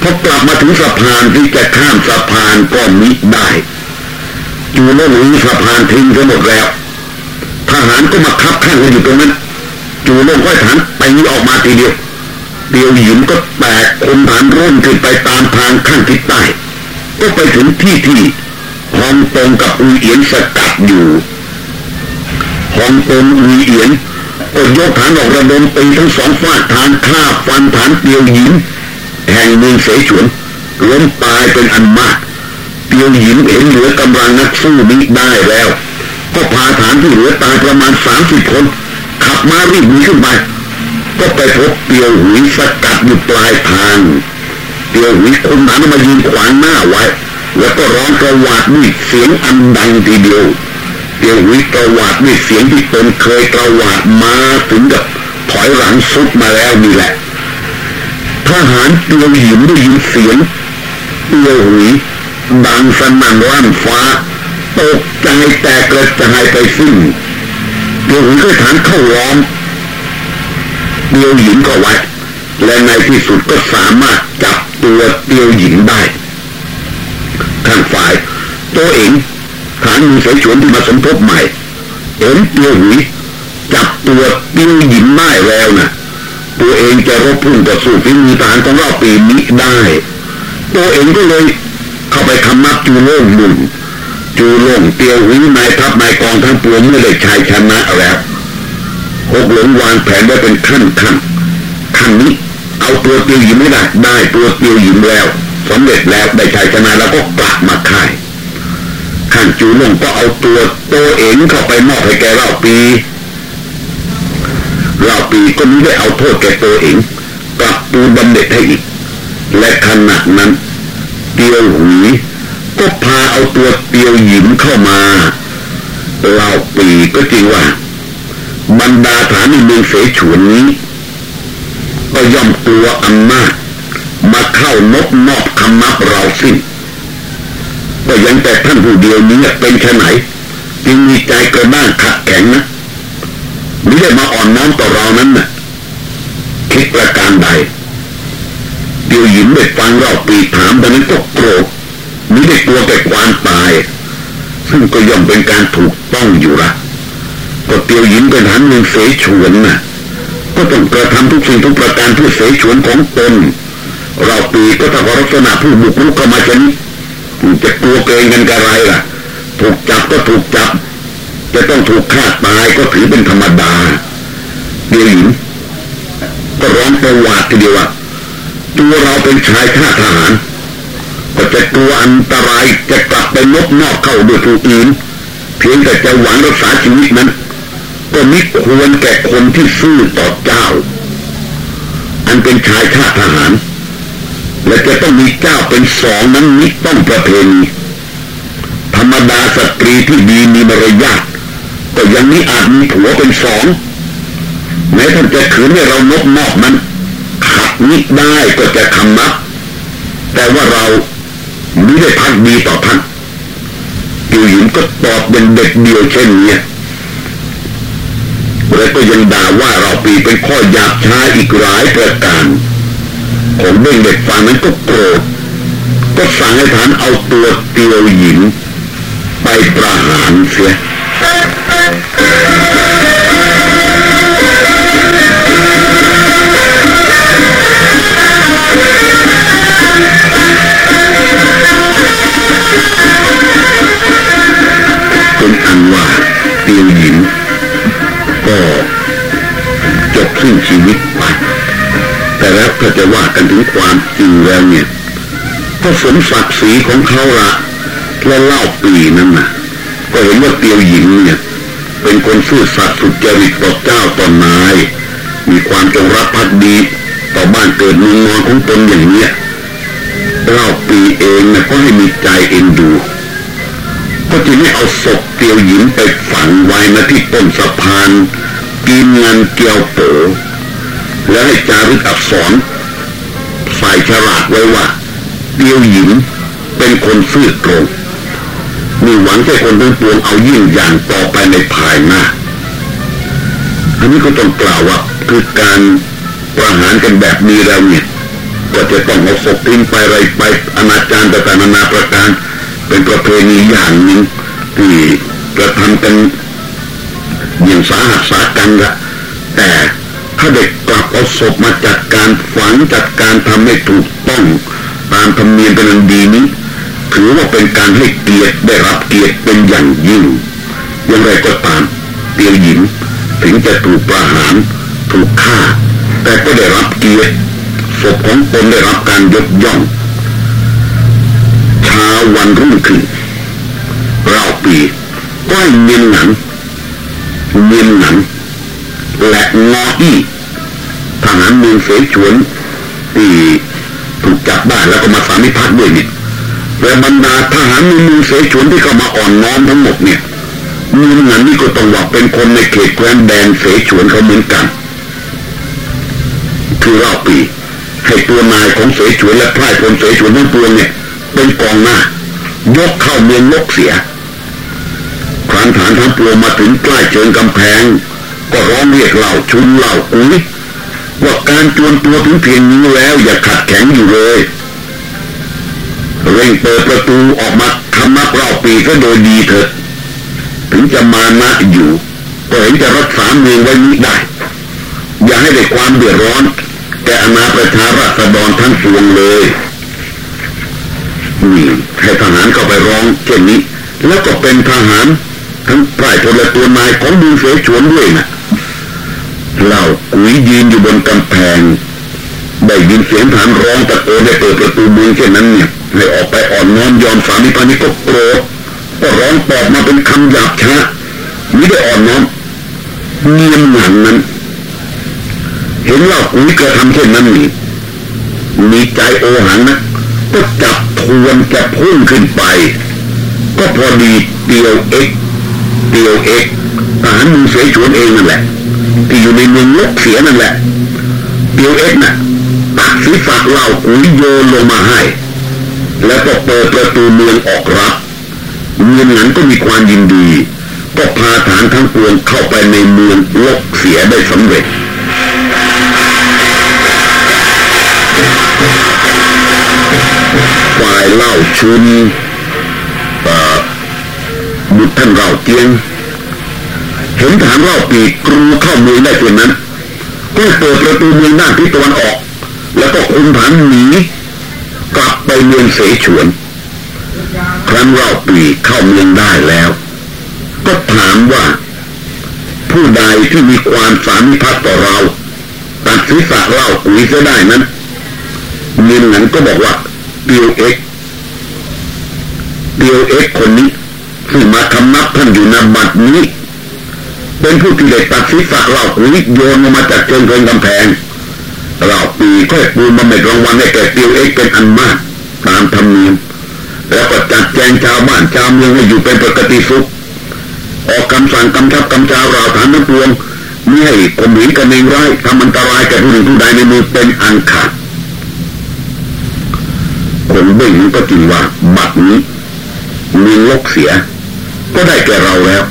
A: พอกลับมาถึงสะพานที่จะข้ามสะพานก็มิได้จูโล่หนีสะพานทิ้งทั้งหมดแล้วทหารก็มาคับข้างกันอยู่ตรงนั้นจูโล่ก็ฐานไปออกมาทีเดียว เดียวหญิงก็แตกคนฐานร่นขึ้นไปตามทางข้างทิศใต้ก็ไปถึงที่ที่ฮองตงกับอุยเอียนสกัดอยู่ฮองตงอุยเอียนก็ยกฐานออกระดมตีทั้งสองฝากฐานฆ่าฟันฐานเตียวหญิงแห่งเมืองเสฉวนล้มตายเป็นอันมากเตียวหญิงเห็นเหลือกำลังนักสู้นี้ได้แล้ว ก็พาฐานที่เหลือตายประมาณสามสิบคน ขับมารีบหนีขึ้นไป ก็ไปพบเตียวหุยสกัดอยู่ปลายทางเตียวหุยคุมฐานมายืนขวางหน้าไว้ แล้วก็ร้องกระวาดด้วยเสียงอันดังทีเดียวเตียวหุยกระวาดด้วยเสียงที่ตนเคยกระวาดมาถึงกับถอยหลังซุดมาแล้วนี่แหละทหารเตียวหญิงได้ยินเสียงเตียวหุยดังสนั่นลั่นฟ้าตกใจแตกกระจายไปสิ้นเตียวหุยก็ฐานเข้าล้อม เตียวหญิงก็ไว้และในที่สุดก็สามารถจับตัวเตียวหญิงได้ข้างฝ่ายตัวเองฐานมือเสฉวนที่มาสมทบใหม่เห็นเตียวหุยจับตัวเตียวหญิงได้แล้วนะตัวเองจะรบพุ่งต่อสู้ฝีมือทหารของเราปีนี้ได้ ตัวเองก็เลยเข้าไปคำนับจูโล่งมุนจูโล่งเตียวหุยนายทัพนายกองทั้งปวงเมื่อได้ชัยชนะแล้ว หกหลงวางแผนไว้เป็นขั้นขั้นขั้นนี้ เอาตัวเตียวหญิงไม่ได้ได้ตัวเตียวหญิงแล้วสำเร็จแล้วได้ชัยชนะแล้วก็กลับมาค่ายข้างจูโล่งก็เอาตัวตัวเองเข้าไปมอบให้แกเล่าปีเล่าปีก็ไม่ได้เอาโทษแกตัวเองกลับปูบำเหน็จให้อีก และขณะนั้นเตียวหุยก็พาเอาตัวเตียวหญิงเข้ามาเล่าปีก็จริงว่า บรรดาฐานในเมืองเสฉวนนี้ก็ย่อมกลัวอำนาจมาเข้านบนอบคำนับเราสิ้นก็ยังแต่ท่านผู้เดียวนี้เป็นแค่ไหนจึงมีใจกระด้างขัดแข็งนะไม่ได้มาอ่อนน้อมต่อเรานั้นนะ่ะคิดประการใดเดียวหญิงได้ฟังเราปีถามดังนั้นก็โกรธมิได้กลัวแต่ความตาย ซึ่งก็ย่อมเป็นการถูกต้องอยู่ละ ก็เตียวหญิงเป็นหันเมืองเสฉวนนะก็ต้องกระทำทุกสิ่งทุกประการเพื่อเสฉวนของตน เราปีก็ถ้าลักษณะผู้บุกรุกเข้ามาชนิดจะกลัวเกรงกันกระไรล่ะ ถูกจับก็ถูกจับ จะต้องถูกฆ่าตายก็ถือเป็นธรรมดาเดียวหญิงก็ร้องประวัติทีเดียวว่าตัวเราเป็นชายข้าทหารก็จะกลัวอันตรายจะกลับไปนบนอกเข้าด้วยผู้อื่นเพียงแต่จะหวังรักษาชีวิตนั้น ก็มิควรแก่คนที่ซื่อต่อเจ้า อันเป็นชายข้าทหาร และจะต้องมีเจ้าเป็นสองนั้นมิต้องประเพณีธรรมดาสตรีที่ดีมีมารยาทก็ยังนี้อาจมีผัวเป็นสองแม้ท่านจะขืนให้เรานกนอกนั้นขัดนิดได้ก็จะคำนับแต่ว่าเราไม่ได้พักดีต่อท่านติวหญิงก็ตอบเป็นเด็กเดียวเช่นนี้ และก็ยังด่าว่าเราปีเป็นข้อหยาบช้าอีกหลายประการของเด็กเด็กฟังนั้นก็โกรธก็สั่งให้ฐานเอาตัวเตียวหญิง ไปประหารเสีย สิ้นชีวิตไป แต่แล้วก็จะว่ากันถึงความจริงแล้วเนี่ยก็สมศักดิ์ศรีของเขาละและเล่าปีนั้นนะก็เห็นว่าเตียวหญิงเนี่ย เป็นคนซื่อสัตย์สุจริตต่อเจ้าต่อนาย มีความจงรักภักดีต่อบ้านเกิดเมืองนอนของตนอย่างเนี้ยเล่าปีเองนะก็ให้มีใจเอ็นดูก็จึงให้เอาศพเตียวหญิงไปฝังไว้ณที่ต้นสะพาน กินงานเกียวโปแล้วให้จารึกอักษรฝ่ายฉลาดไว้ว่าเตียวหญิงเป็นคนซื่อตรงมีหวังให้คนทั้งปวงเอายิ่งอย่างต่อไปในภายหน้า อันนี้ก็ต้องกล่าวว่าคือการประหารกันแบบนี้แล้วเนี่ย ก็จะต้องเอาศพทิ้งไปไรไปอนาจารต่างๆนานาประการ เป็นประเพณีอย่างหนึ่งที่กระทำกัน อย่างสาหัสสากันละแต่ถ้าเด็กกลับเอาศพมาจัดการฝังจัดการทำให้ถูกต้องตามธรรมเนียมเป็นอันดีนี้ถือว่าเป็นการให้เกียรติได้รับเกียรติเป็นอย่างยิ่งอย่างไรก็ตามเตียวหญิงถึงจะถูกประหารถูกฆ่า แต่ก็ได้รับเกียรติศพของตนได้รับการยกย่องเช้าวันรุ่งขึ้นเราปีก็ให้เมียนหนัง เมียนหนัง และงออี้ทหารเมืองเสฉวนที่ถูกจับได้แล้วก็มาสามิพักด้วยเนี่ยและบรรดาทหารเมืองเสฉวนที่เข้ามาอ่อนน้อมทั้งหมดเนี่ยเมืองนั้นนี่ก็ต้องว่าเป็นคนในเขตแคว้นแดนเสฉวนเขาเหมือนกันคือรอบปีให้ตัวนายของเสฉวนและพ่ายพลเสฉวนทั้งปวงเนี่ยเป็นกองหน้ายกเข้าเมืองลกเสีย ครั้นฐานทั้งปวงมาถึงใกล้เชิงกำแพง ก็ร้องเรียกเหล่าชุนเหล่ากุ้ยว่าการจวนตัวถึงเพียงนี้แล้วอย่าขัดแข็งอยู่เลยเร่งเปิดประตูออกมาทำนักเราปีก็โดยดีเถิดถึงจะมานะอยู่ก็เห็นจะรักษาเมืองไว้นี้ได้ อย่าให้ได้ความเดือดร้อนแก่อนาประชาราษฎรทั้งปวงเลยนี่ให้ทหารเข้าไปร้องเช่นนี้ แล้วก็เป็นทหาร ทั้งปลายพลตัวนายของมือเสฉวนด้วยนะเรากุยยืนอยู่บนกำแพง ได้ยินเสียงฐานร้องตะโกนได้เปิดประตูเมืองเช่นั้นเนี่ยให้ออกไปอ่อนน้อมยอมสามีพันิก็โกรธก็ร้องตอบมาเป็นคำหยาบช้าไม่ได้อ่อนน้อมเงียบหนังนั้น เห็นว่ากุยกระทำเช่นนั้นนี่มีใจโอหังนะก็จับทวนจะพุ่งขึ้นไป ก็พอดีเตียวเอ็ก เตียวเอ็กทหารมือเสฉวนเองนั่นแหละ ที่อยู่ในเมืองลกเสียนั่นแหละเตียวเอ็กน่ะตักศีรษะเหล่ากุยโยนลงมาให้ แล้วก็เปิดประตูเมืองออกรับเมืองนั้นก็มีความยินดี ก็พาฐานทั้งปวงเข้าไปในเมืองลกเสียได้สำเร็จฝ่ายเล่าชุน ท่านเราเตียง เห็นฐานเราปีกรูเข้าเมืองได้เพียงนั้นก็เปิดประตูเมืองด้านทิศตะวันออก แล้วก็คุมฐานหนีกลับไปเมืองเสฉวน ครั้นเราปีเข้าเมืองได้แล้ว ก็ถามว่า ผู้ใดที่มีความสามิพักต่อเราตัดศีรษะเล่ากุยจะได้นั้นเงินนั้นก็บอกว่าเดียวเอ็กเดียวเอ็กคนนี้ ซึ่มาคำนับท่านอยู่ในบัดนี้ เป็นผู้ที่ได้ตัดศีรษะเล่ากุยโยนมาจากเชิงเพิงกำแพงเราปีก็ปูมาเม็ดรางวัลให้แก่เดียวเอ็กเป็นอันมาก ตามธรรมเนียมแล้วก็จัดแจงชาวบ้านชาวเมืองให้อยู่เป็นปกติสุขออกคำสั่งกำชับกำชาวเราฐานทั้งปวงไม่ให้ข่มเหงกันเองร้ายทำอันตรายแก่ผู้หนึ่งผู้ใดในมือเป็นอันขาดคนเบ่งก็จริงว่าบัดนี้มีลกเสีย ก็ได้แก่เราแล้ว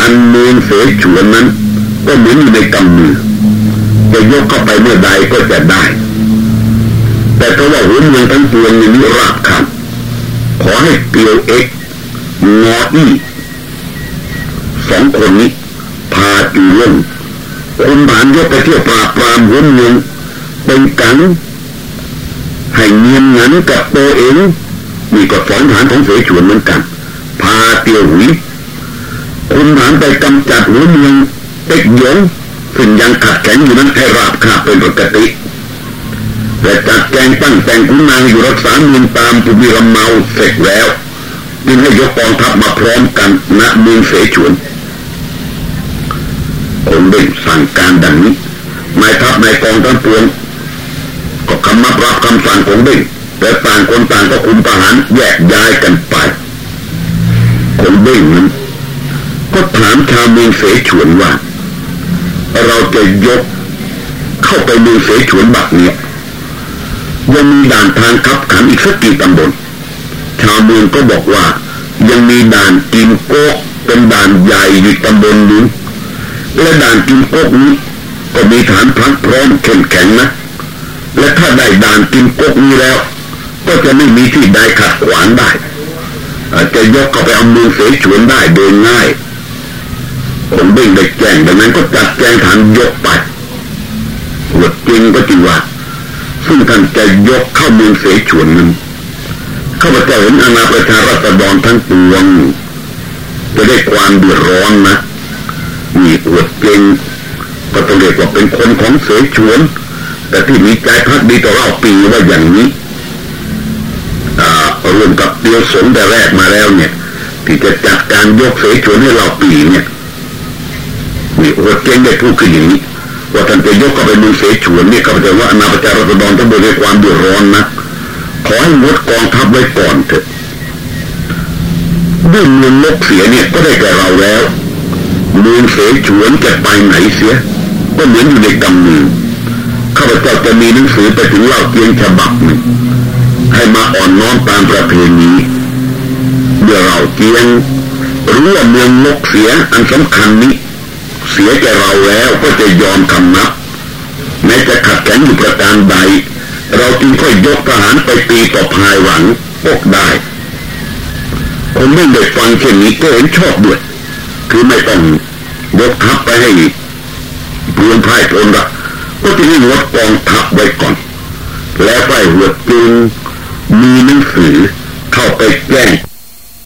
A: อันเมืองเสฉวนนั้น ก็เหมือนอยู่ในกำมือจะยกเข้าไปเมื่อใดก็จะได้ แต่เพราะว่าหัวเมืองทั้งปวงนี้ราบขับขอให้เปียวเอ็กงออี้สองคนนี้ พาจูเล่นคนฐานยกไปเที่ยวปราบปรามหัวเมืองเป็นกันให้เงียนงันกับตัวเองมีก็สองฐานของเสฉวนเหมือนกัน เตียวหุยคุณฐานไปกำจัดหัวเมืองเต็กยงซึ่งยังขัดแข็งอยู่นั้นให้ราบคาเป็นปกติแต่จัดแจงตั้งแต่งคุณนางอยู่รักษาเมืองตามภูมิลำเมาเสร็จแล้วจึงให้ยกกองทัพมาพร้อมกันณเมืองเสฉวนองคนเบ่งสั่งการดังนี้นายทัพนายกองทั้งปวงก็คำมารับคำสั่งของเบ่งแต่ต่างคนต่างก็คุมทหารแยกย้ายกันไป ของเบ้งนั้น ก็ถามชาวเมืองเสฉวนว่า เราจะยกเข้าไปเมืองเสฉวนบักเนี่ยยังมีด่านทางขับขันอีกสักกี่ตำบลชาวเมืองก็บอกว่า ยังมีด่านกินโกกเป็นด่านใหญ่อยู่ตำบลนึงและด่านกินโกกนี้ก็มีฐานพักพร้อมเข้มแข็งนะ และถ้าได้ด่านกินโกกนี้แล้ว ก็จะไม่มีที่ใดขัดขวางได้ จจะยกเข้าไปเอาเมือเสฉวนได้โดยง่ายผมเบ่งได้แจ้งดังนั้นก็จัดแจงฐานยกไปหวดจริงก็จริงว่าซึ่งท่านจะยกเข้าเมืองเสฉวนนั้นข้าพเจ้าเห็นอาณาประชารัษฎรทั้งปวงจะได้ความเดือดร้อนนะมีอวดเก่งก็ต้องเรียกว่าเป็นคนของเสฉวน แต่ที่มีใจพักดีต่อเราปีว่าอย่างนี้ รวมกับเตียวสงแต่แรกมาแล้วเนี่ย ที่จะจัดการยกเสฉวนให้เราปีเนี่ยนี่อวดเก่งได้พูดขึ้นอย่างนี้ว่าท่านจะยกเข้าไปมือเสฉวนเนี่ยข้าพเจ้าว่าอาณาประชารัษฎรทั้องหมดด้วยความเดือดร้อนนะขอให้งดกองทัพไว้ก่อนเถอะด้วยเมืองลกเสียเนี่ยก็ได้แก่เราแล้วเมืองเสฉวนจะไปไหนเสีย ก็เหมือนอยู่ในกำมือข้าพเจ้าจะมีหนังสือไปถึงเล่าเกียงฉบับหนึ่ง ให้มาอ่อนน้อมตามประเพณีเมื่อเราเกียงรู้ว่าเมืองลกเสียอันสำคัญนี้ เสียแก่เราแล้วก็จะยอมคำนับแม้จะขัดแย้งอยู่ประการใด เราจึงค่อยยกทหารไปตีต่อภายหวังพกได้ผมไม่ได้ฟังเช่นนี้ก็เห็นชอบด้วย คือไม่ต้องยกทัพไปให้เพื่อนพ่ายพลละก็จะให้ลดกองทัพไว้ก่อน แล้วไปหัวจึง มีหนังสือเข้าไปแจ้ง